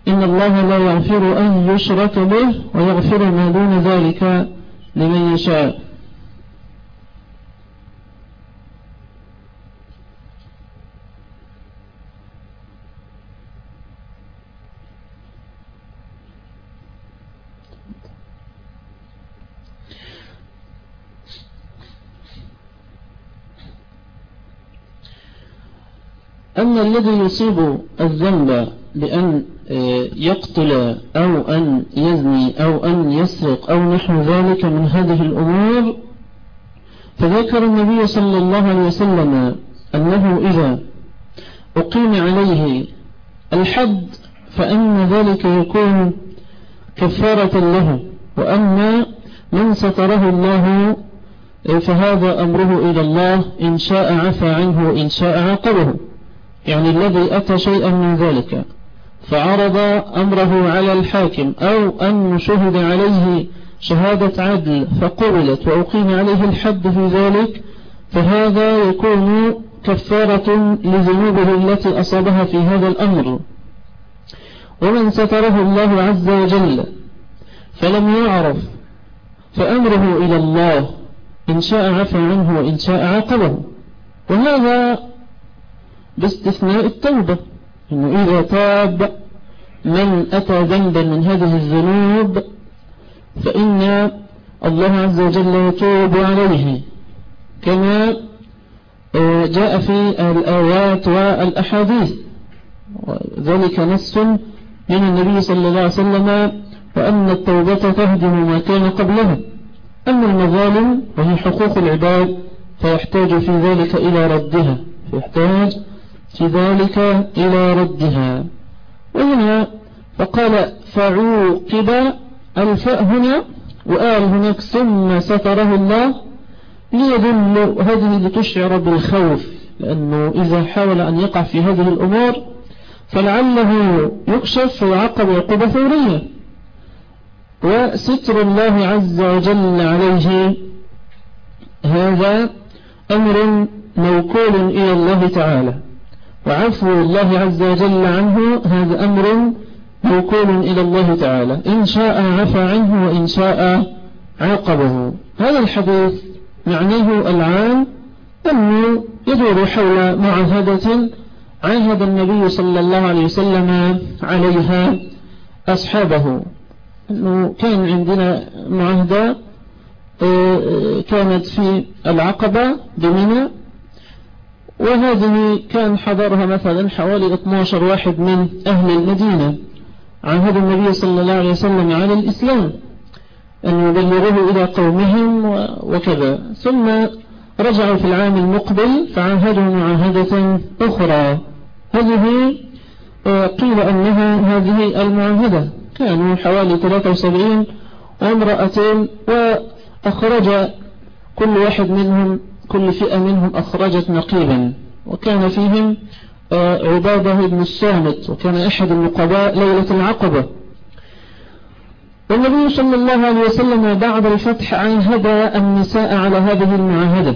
إن الله لا يغفر أن يشرك به ويغفر ما دون ذلك لمن يشاء. أما الذي يصيب الذنب بأن آه، يقتل أو أن يزني أو أن يسرق أو نحو ذلك من هذه الأمور فذكر النبي صلى الله عليه وسلم أنه إذا أقيم عليه الحد فإن ذلك يكون كفارة له وأما من ستره الله فهذا أمره إلى الله إن شاء عفى عنه وإن شاء عاقبه. يعني الذي أتى شيئا من ذلك فعرض أمره على الحاكم أو أن شهد عليه شهادة عدل فقبلت وأقيم عليه الحد في ذلك فهذا يكون كفارة لذنوبه التي أصابها في هذا الأمر. ومن ستره الله عز وجل فلم يعرف فأمره إلى الله إن شاء عفى عنه وإن شاء عاقبه. وهذا باستثناء التوبة. إنه إذا تاب من أتى ذنبا من هذه الذنوب فإن الله عز وجل يتوب عليه. كما آه، جاء في الآيات والأحاديث. ذلك نص من النبي صلى الله عليه وسلم وأن التوبة تهدم ما كان قبلها أما المظالم وهي حقوق العباد فيحتاج في ذلك إلى ردها. فيحتاج في ذلك إلى ردها وهنا فقال فعوقب الفاء هنا وقال هناك ثم ستره الله ليدل هذه لتشعر بالخوف لأنه إذا حاول أن يقع في هذه الأمور فلعله يكشف فيعقب عقوبة فورية وستر الله عز وجل عليه. هذا أمر موكول إلى الله تعالى. وعفو الله عز وجل عنه هذا أمر موكول إلى الله تعالى. إن شاء عفى عنه وإن شاء عاقبه. هذا الحديث معنيه العام أنه يدور حول معاهدة عاهد النبي صلى الله عليه وسلم عليها أصحابه. أنه كان عندنا معاهدة آه، كانت في العقبة بمنى وهذه كان حضرها مثلا حوالي 12 واحد من أهل المدينة. عهد النبي صلى الله عليه وسلم على الإسلام. أن يبلغوه إلى قومهم وكذا. ثم رجعوا في العام المقبل فعاهدوا معاهدة أخرى. هذه آه، قيل أنها هذه المعاهدة. كانوا حوالي 73 وامرأتين وأخرج كل واحد منهم كل فئة منهم أخرجت نقيبا وكان فيهم آه، عبادة بن الصامت وكان أحد النقباء ليلة العقبة. والنبي صلى الله عليه وسلم بعد الفتح عاهد النساء على هذه المعاهدة.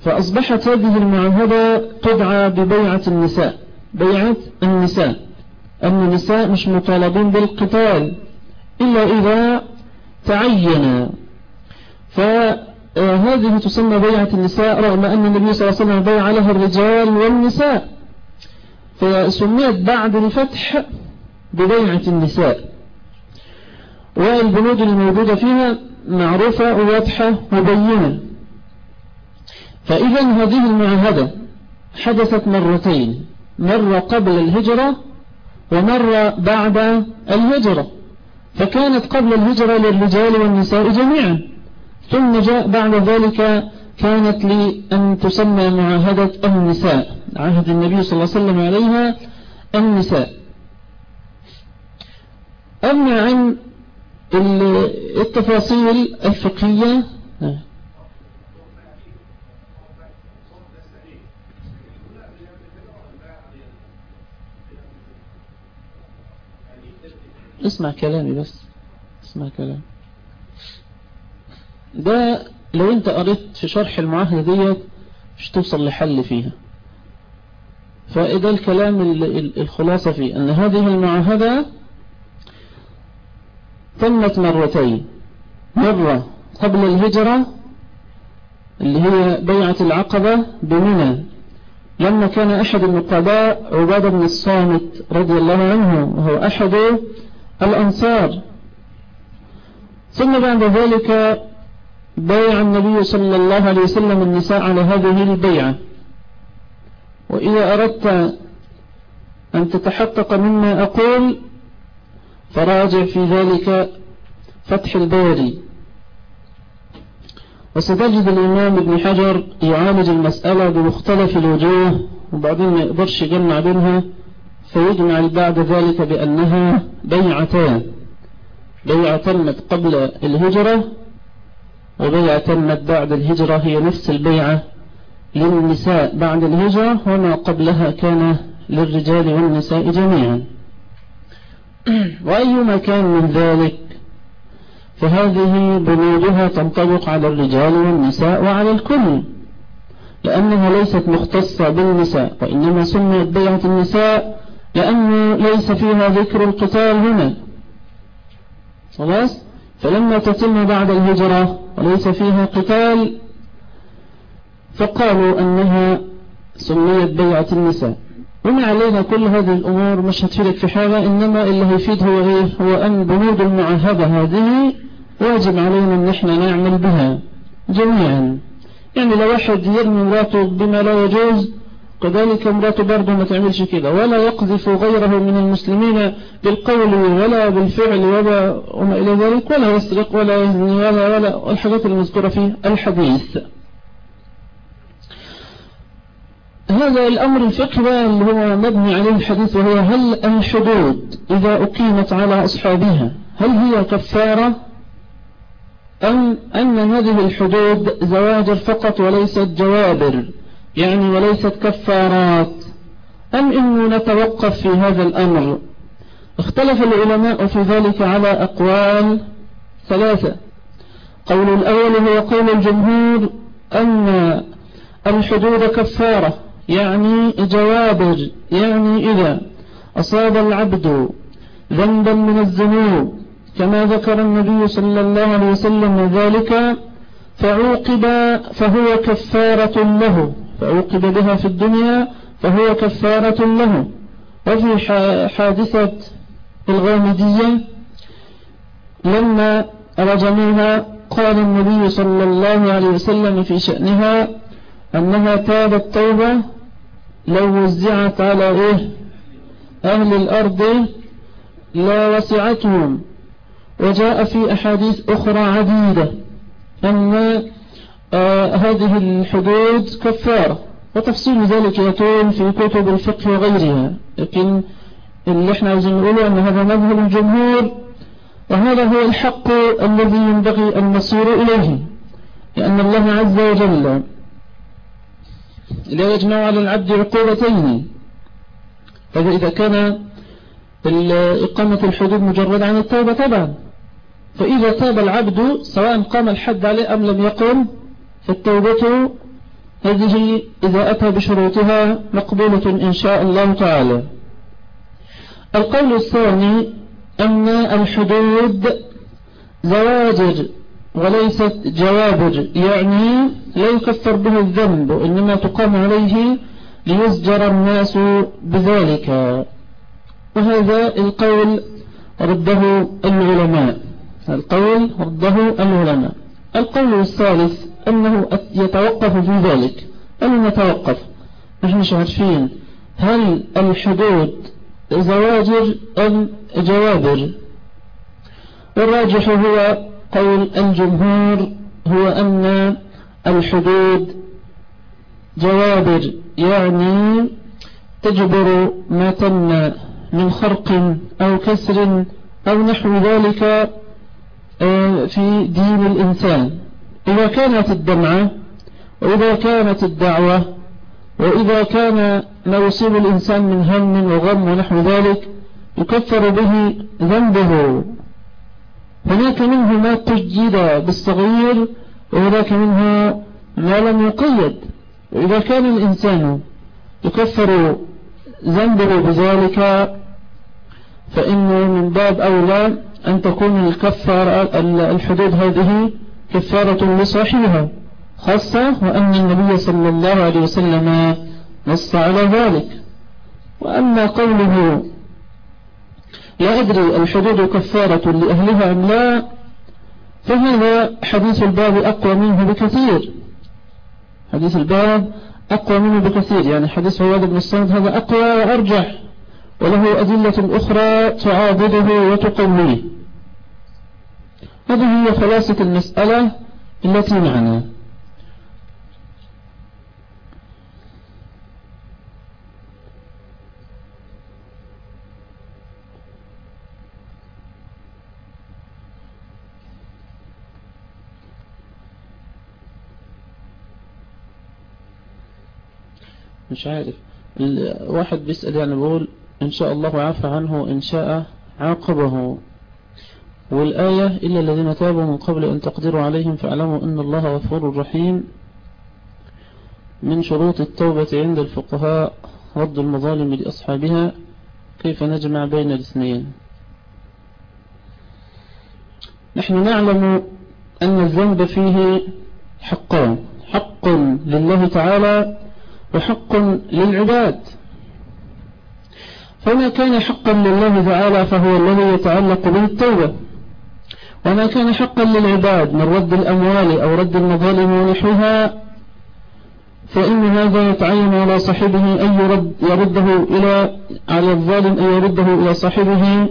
فأصبحت هذه المعاهدة تدعى ببيعة النساء بيعة النساء. أن النساء مش مطالبين بالقتال إلا إذا تعين فهذه تسمى بيعة النساء رغم أن النبي صلى الله عليه وسلم بيع لها الرجال والنساء. فسميت بعد الفتح ببيعة النساء. والبنود الموجودة فيها معروفة وواضحة وبينة فإذا هذه المعاهدة حدثت مرتين. مرة قبل الهجرة ومرة بعد الهجرة. فكانت قبل الهجرة للرجال والنساء جميعا. ثم جاء بعد ذلك كانت لأن تسمى معاهدة النساء عهد النبي صلى الله عليه وسلم عليها النساء. أما عن التفاصيل الفقهية اسمع كلامي بس اسمع كلامي. ده لو انت قريت في شرح المعاهدة ديت مش توصل لحل فيها. فإذا الكلام الخلاصة فيه أن هذه المعاهدة تمت مرتين. مرة قبل الهجرة اللي هي بيعة العقبة بمنى. لما كان أحد النقباء عبادة بن الصامت رضي الله عنه وهو أحد الأنصار. ثم بعد ذلك بيع النبي صلى الله عليه وسلم النساء على هذه البيعة. وإذا أردت أن تتحقق مما أقول فراجع في ذلك فتح الباري وستجد الإمام ابن حجر يعالج المسألة بمختلف الوجوه وبعدين ما يقدرش يجمع بينها فيجمع بعد ذلك بأنها بيعتان. بيعة تمت قبل الهجرة وبيعة تمت بعد الهجرة هي نفس البيعة للنساء بعد الهجرة وما قبلها كان للرجال والنساء جميعا. وأيما كان من ذلك؟ فهذه بنودها تنطبق على الرجال والنساء وعلى الكل لأنها ليست مختصة بالنساء وإنما سميت بيعة النساء لأنه ليس فيها ذكر القتال هنا. خلاص؟ فلما تتم بعد الهجرة وليس فيها قتال فقالوا أنها سميت بيعة النساء. وما علينا كل هذه الأمور مش هتفيدك في حاجة إنما اللي هيفيد هو إيه؟ هو أن بنود المعاهدة هذه واجب علينا أن إحنا نعمل بها جميعا. يعني لو واحد يرمي مراته بما لا يجوز كذلك امراته برضه ما تعملش كده. ولا يقذف غيره من المسلمين بالقول ولا بالفعل ولا وما إلى ذلك ولا يسرق ولا يزني ولا ولا الحاجات المذكورة في الحديث. هذا الأمر الفقهي اللي هو مبني عليه الحديث وهو هل الحدود إذا أقيمت على أصحابها هل هي كفارة؟ أم أن هذه الحدود زواجر فقط وليست جوابر؟ يعني وليست كفارات. أم إنه نتوقف في هذا الأمر؟ اختلف العلماء في ذلك على أقوال ثلاثة. قول الأول هو قول الجمهور أن الحدود كفارة يعني جوابر يعني إذا أصاب العبد ذنبا من الذنوب كما ذكر النبي صلى الله عليه وسلم ذلك فعوقب فهو كفارة له. فعوقب بها في الدنيا فهو كفارة له. وفي حادثة الغامدية لما رجموها قال النبي صلى الله عليه وسلم في شأنها أنها تابت توبة لو وزعت على إيه؟ أهل الأرض لا وسعتهم. وجاء في أحاديث أخرى عديدة أن هذه الحدود كفارة. وتفصيل ذلك يطول في كتب الفقه وغيرها. لكن اللي إحنا عايزين نقوله أن هذا مذهب الجمهور وهذا هو الحق الذي ينبغي أن نصير إليه لأن الله عز وجل لا يجمع على العبد عقوبتين. هذا إذا كان إقامة الحدود مجرد عن التوبة طبعا فإذا تاب العبد سواء قام الحد عليه أم لم يقم فالتوبة هذه إذا أتى بشروطها مقبولة إن شاء الله تعالى. القول الثاني أن الحدود زواجر وليست جوابر يعني لا يكفر به الذنب إنما تقام عليه ليزجر الناس بذلك. وهذا القول رده العلماء. القول رده العلماء. القول الثالث أنه يتوقف في ذلك. أن نتوقف نحن مش عارفين هل الحدود زواجر أم جوابر؟ والراجح هو قول الجمهور هو أن الحدود جوابر يعني تجبر ما تم من خرق أو كسر أو نحو ذلك آه، في دين الإنسان. إذا كانت الدمعة وإذا كانت الدعوة وإذا كان ما يصيب الإنسان من هم وغم ونحو ذلك يكفر به ذنبه. هناك منه ما قيد بالصغير وهناك منه ما لم يقيد. وإذا كان الإنسان يكفر ذنبه بذلك فإنه من باب أولى أن تكون الكفار الحدود هذه كفارة لصاحبها خاصة وأن النبي صلى الله عليه وسلم نص على ذلك. وأما قوله لا أدري الحدود كفارة لأهلها أم لا فهذا حديث الباب أقوى منه بكثير. حديث الباب أقوى منه بكثير يعني حديث عواد بن الصمد هذا أقوى وأرجح وله أدلة أخرى تعاضده وتقويه. هذه هي خلاصة المسألة التي معنا. مش عارف. الواحد بيسأل يعني بقول إن شاء الله عفى عنه إن شاء عاقبه. والآية إلا الذين تابوا من قبل أن تقدروا عليهم فاعلموا أن الله غفور رحيم من شروط التوبة عند الفقهاء رد المظالم لأصحابها كيف نجمع بين الاثنين. نحن نعلم أن الذنب فيه حقان حق لله تعالى وحق للعباد. فما كان حقا لله تعالى فهو الذي يتعلق به التوبة وما كان حقا للعباد من رد الأموال أو رد المظالم ونحوها فإن هذا يتعين على صاحبه أن يرد يرده إلى على الظالم أن يرده إلى صاحبه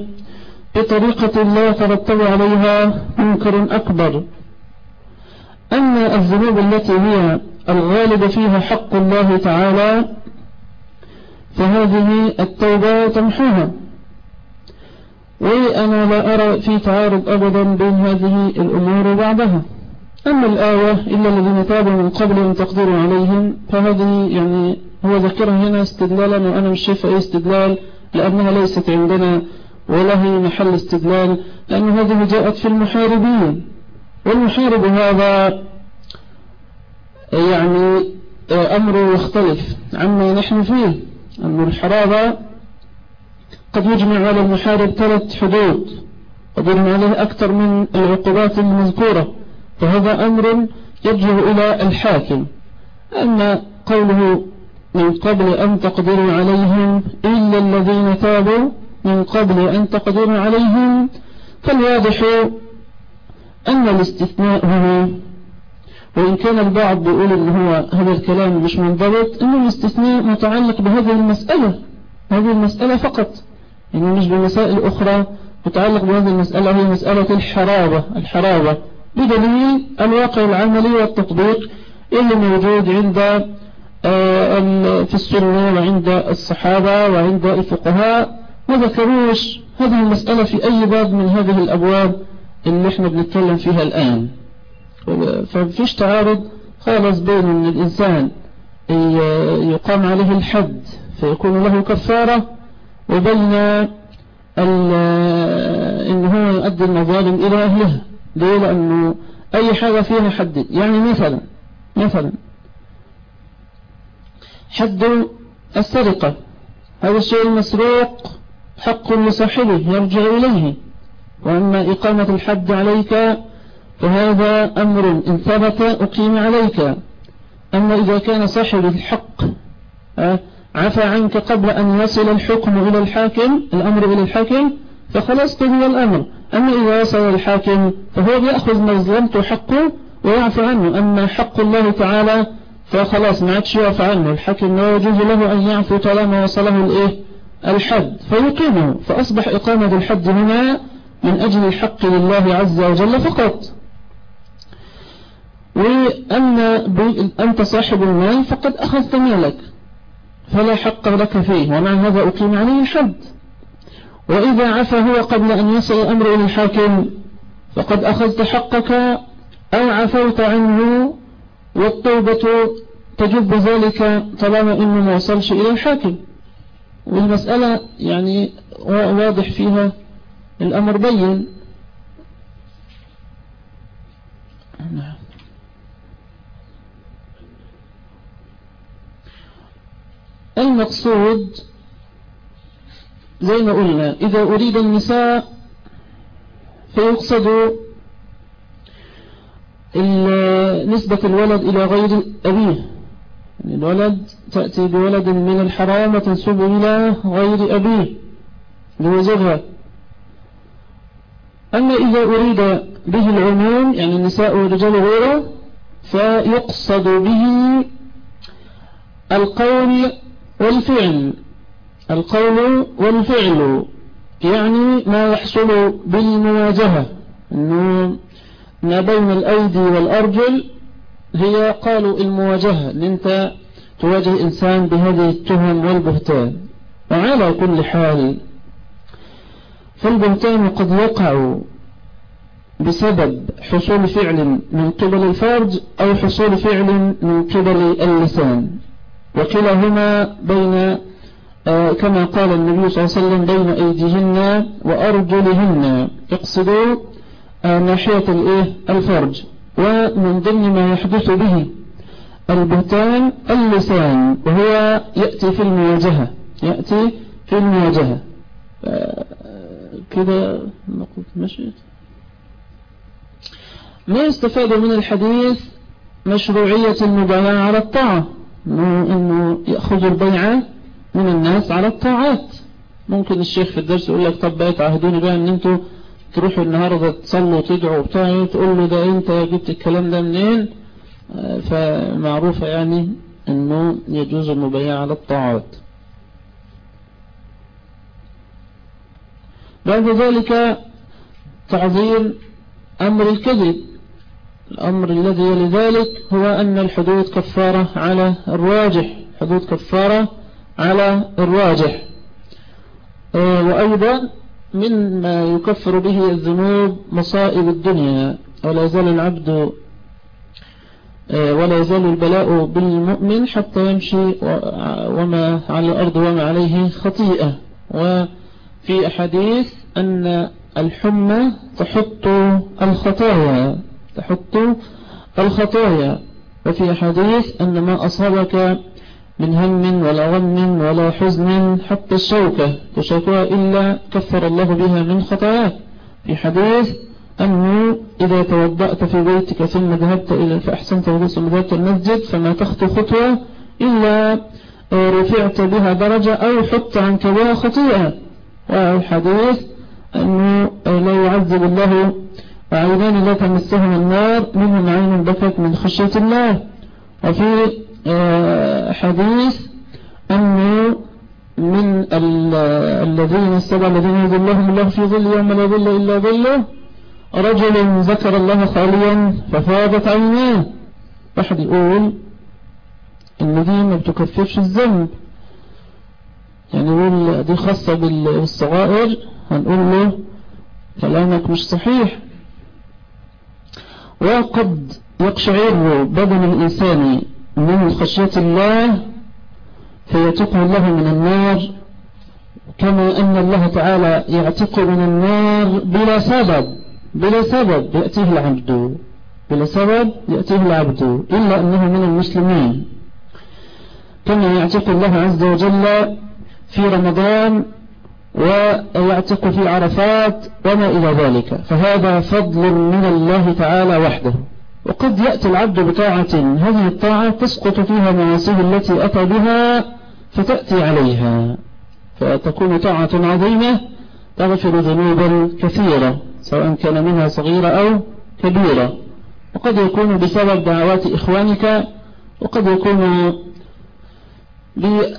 بطريقة لا يترتب عليها منكر أكبر. أما الذنوب التي هي الغالب فيها حق الله تعالى فهذه التوبة تمحوها. وأنا لا أرى في تعارض أبدا بين هذه الأمور وبعضها. أما الآية إلا الذين تابوا من قبل أن تقدروا عليهم فهذه يعني هو ذكرها هنا استدلالا وأنا مش شايف أي استدلال لأنها ليست عندنا ولا هي محل استدلال لأن هذه جاءت في المحاربين. والمحارب هذا يعني أمر يختلف عما نحن فيه. أن الحرابة قد يجمع على المحارب ثلاث حدود قد يجمع عليه أكثر من العقوبات المذكورة فهذا أمر يرجع إلى الحاكم. أما قوله من قبل أن تقدروا عليهم إلا الذين تابوا من قبل أن تقدروا عليهم فالواضح أن الاستثناء هنا وإن كان البعض بيقول إن هو هذا الكلام مش منضبط إنه الاستثناء متعلق بهذه المسألة هذه المسألة فقط. يعني مش بمسائل أخرى متعلق بهذه المسألة هي مسألة الحرابة الحرابة. بدليل الواقع العملي والتطبيق اللي موجود عند آه، في السنة وعند الصحابة وعند الفقهاء. ما ذكروش هذه المسألة في أي باب من هذه الأبواب اللي إحنا بنتكلم فيها الآن. ففيش تعارض خالص بين إن الإنسان يقام عليه الحد فيكون له كفارة وبين أن هو يؤدي المظالم إلى أهلها. ليه لأنه أي حاجة فيها حد يعني مثلا مثلا حد السرقة هذا الشيء المسروق حق لصاحبه يرجع إليه. وأما إقامة الحد عليك فهذا أمر إن ثبت أقيم عليك. أما إذا كان صاحب الحق عفى عنك قبل أن يصل الحكم إلى الحاكم الأمر إلى الحاكم فخلاص قضي الأمر. أما إذا وصل الحاكم فهو بيأخذ ما ظلمته حقه ويعفى عنه. أما حق الله تعالى فخلاص ما عادش يعفى عنه. الحاكم لا يجوز له أن يعفو طالما وصله الإيه؟ الحد. فيقيمه. فأصبح إقامة الحد هنا من أجل الحق لله عز وجل فقط. وأما أنت صاحب المال فقد أخذت مالك. فلا حق لك فيه ومع هذا أقيم عليه الحد. وإذا عفى هو قبل أن يصل الأمر إلى الحاكم فقد أخذت حقك أو عفوت عنه والتوبة تجب ذلك طالما إنه ما وصلش إلى الحاكم. والمسألة يعني واضح فيها الأمر بين. نعم. المقصود زي ما قلنا إذا أريد النساء فيقصد نسبة الولد إلى غير أبيه. يعني الولد تأتي بولد من الحرام وتنسب إلى غير أبيه لوزغها أما إذا أريد به العموم يعني النساء والرجال غيره فيقصد به القول والفعل القول والفعل يعني ما يحصل بالمواجهة. أنه ما بين الأيدي والأرجل هي قالوا المواجهة أن أنت تواجه إنسان بهذه التهم والبهتان. وعلى كل حال فالبهتان قد يقع بسبب حصول فعل من قبل الفرج أو حصول فعل من قبل اللسان. وكلاهما بين آه، كما قال النبي صلى الله عليه وسلم بين أيديهن وأرجلهن. يقصدوا آه، ناحية الإيه؟ الفرج. ومن ضمن ما يحدث به البهتان اللسان وهو يأتي في المواجهة. يأتي في المواجهة. آه، كده نقول مشيت ما يستفاد من الحديث مشروعية المبايعة على الطاعة؟ إنه يأخذ البيعة من الناس على الطاعات. ممكن الشيخ في الدرس يقول لك طب بقى تعهدوني بقى إن أنتوا تروحوا النهاردة تصلوا وتدعوا وبتاع تقول له ده أنت جبت الكلام ده منين؟ آه، فمعروفة يعني إنه يجوز المبايعة على الطاعات. بعد ذلك تعظيم أمر الكذب. الأمر الذي يلي ذلك هو أن الحدود كفارة على الراجح حدود كفارة على الراجح. آه، وأيضا مما يكفر به الذنوب مصائب الدنيا. ولا يزال العبد آه، ولا يزال البلاء بالمؤمن حتى يمشي وما على الأرض وما عليه خطيئة. وفي أحاديث أن الحمى تحط الخطايا. تحط الخطايا. وفي حديث أن ما أصابك من هم ولا غم ولا حزن حتى الشوكة تشكوها إلا كفر الله بها من خطاياك. في حديث أنه إذا توضأت في بيتك ثم ذهبت إلى فأحسنت ثم ذهبت المسجد فما تخطو خطوة إلا رفعت بها درجة أو حط عنك بها خطيئة. والحديث أنه لا يعذب الله وعينان لا تمسهم النار منهم عين بكت من خشية الله. وفي آه، حديث أنه من الذين السبع الذين يظلهم الله في ظل يوم لا ظل إلا ظله. رجل ذكر الله خاليا ففاضت عيناه. واحد يقول ان دي ما بتكفرش الذنب. يعني يقول دي خاصة بالصغائر. هنقول له كلامك مش صحيح. وقد يقشعر بدن الإنسان من خشية الله فيتقه الله من النار كما أن الله تعالى يعتق من النار بلا سبب بلا سبب يأتيه العبد بلا سبب يأتيه العبد إلا أنه من المسلمين. كما يعتق الله عز وجل في رمضان ويعتق في عرفات وما إلى ذلك. فهذا فضل من الله تعالى وحده. وقد يأتي العبد بطاعة. هذه الطاعة تسقط فيها معاصيه التي أتى بها فتأتي عليها. فتكون طاعة عظيمة تغفر ذنوبا كثيرة سواء كان منها صغيرة أو كبيرة. وقد يكون بسبب دعوات إخوانك وقد يكون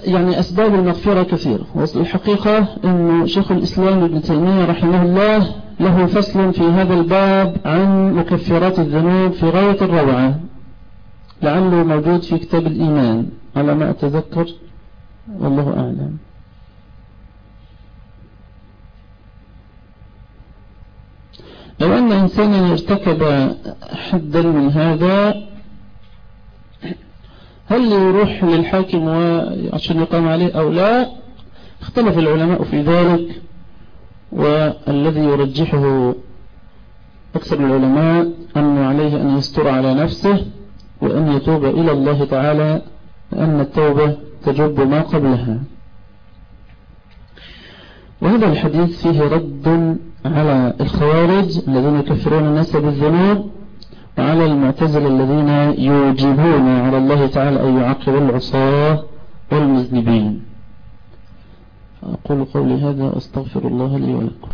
يعني أسباب المغفرة كثيرة والحقيقة أن شيخ الإسلام ابن تيمية رحمه الله له فصل في هذا الباب عن مكفرات الذنوب في غاية الروعة لعله موجود في كتاب الإيمان. على ما أتذكر والله أعلم. لو أن إنسانا ارتكب حدا من هذا هل يروح للحاكم عشان يقام عليه أو لا. اختلف العلماء في ذلك والذي يرجحه أكثر العلماء أنه عليه أن يستر على نفسه وأن يتوب إلى الله تعالى لأن التوبة تجب ما قبلها. وهذا الحديث فيه رد على الخوارج الذين يكفرون الناس بالذنوب وعلى المعتزل الذين يوجبون على الله تعالى أن يعاقب العصاة والمذنبين. أقول قولي هذا أستغفر الله لي ولكم.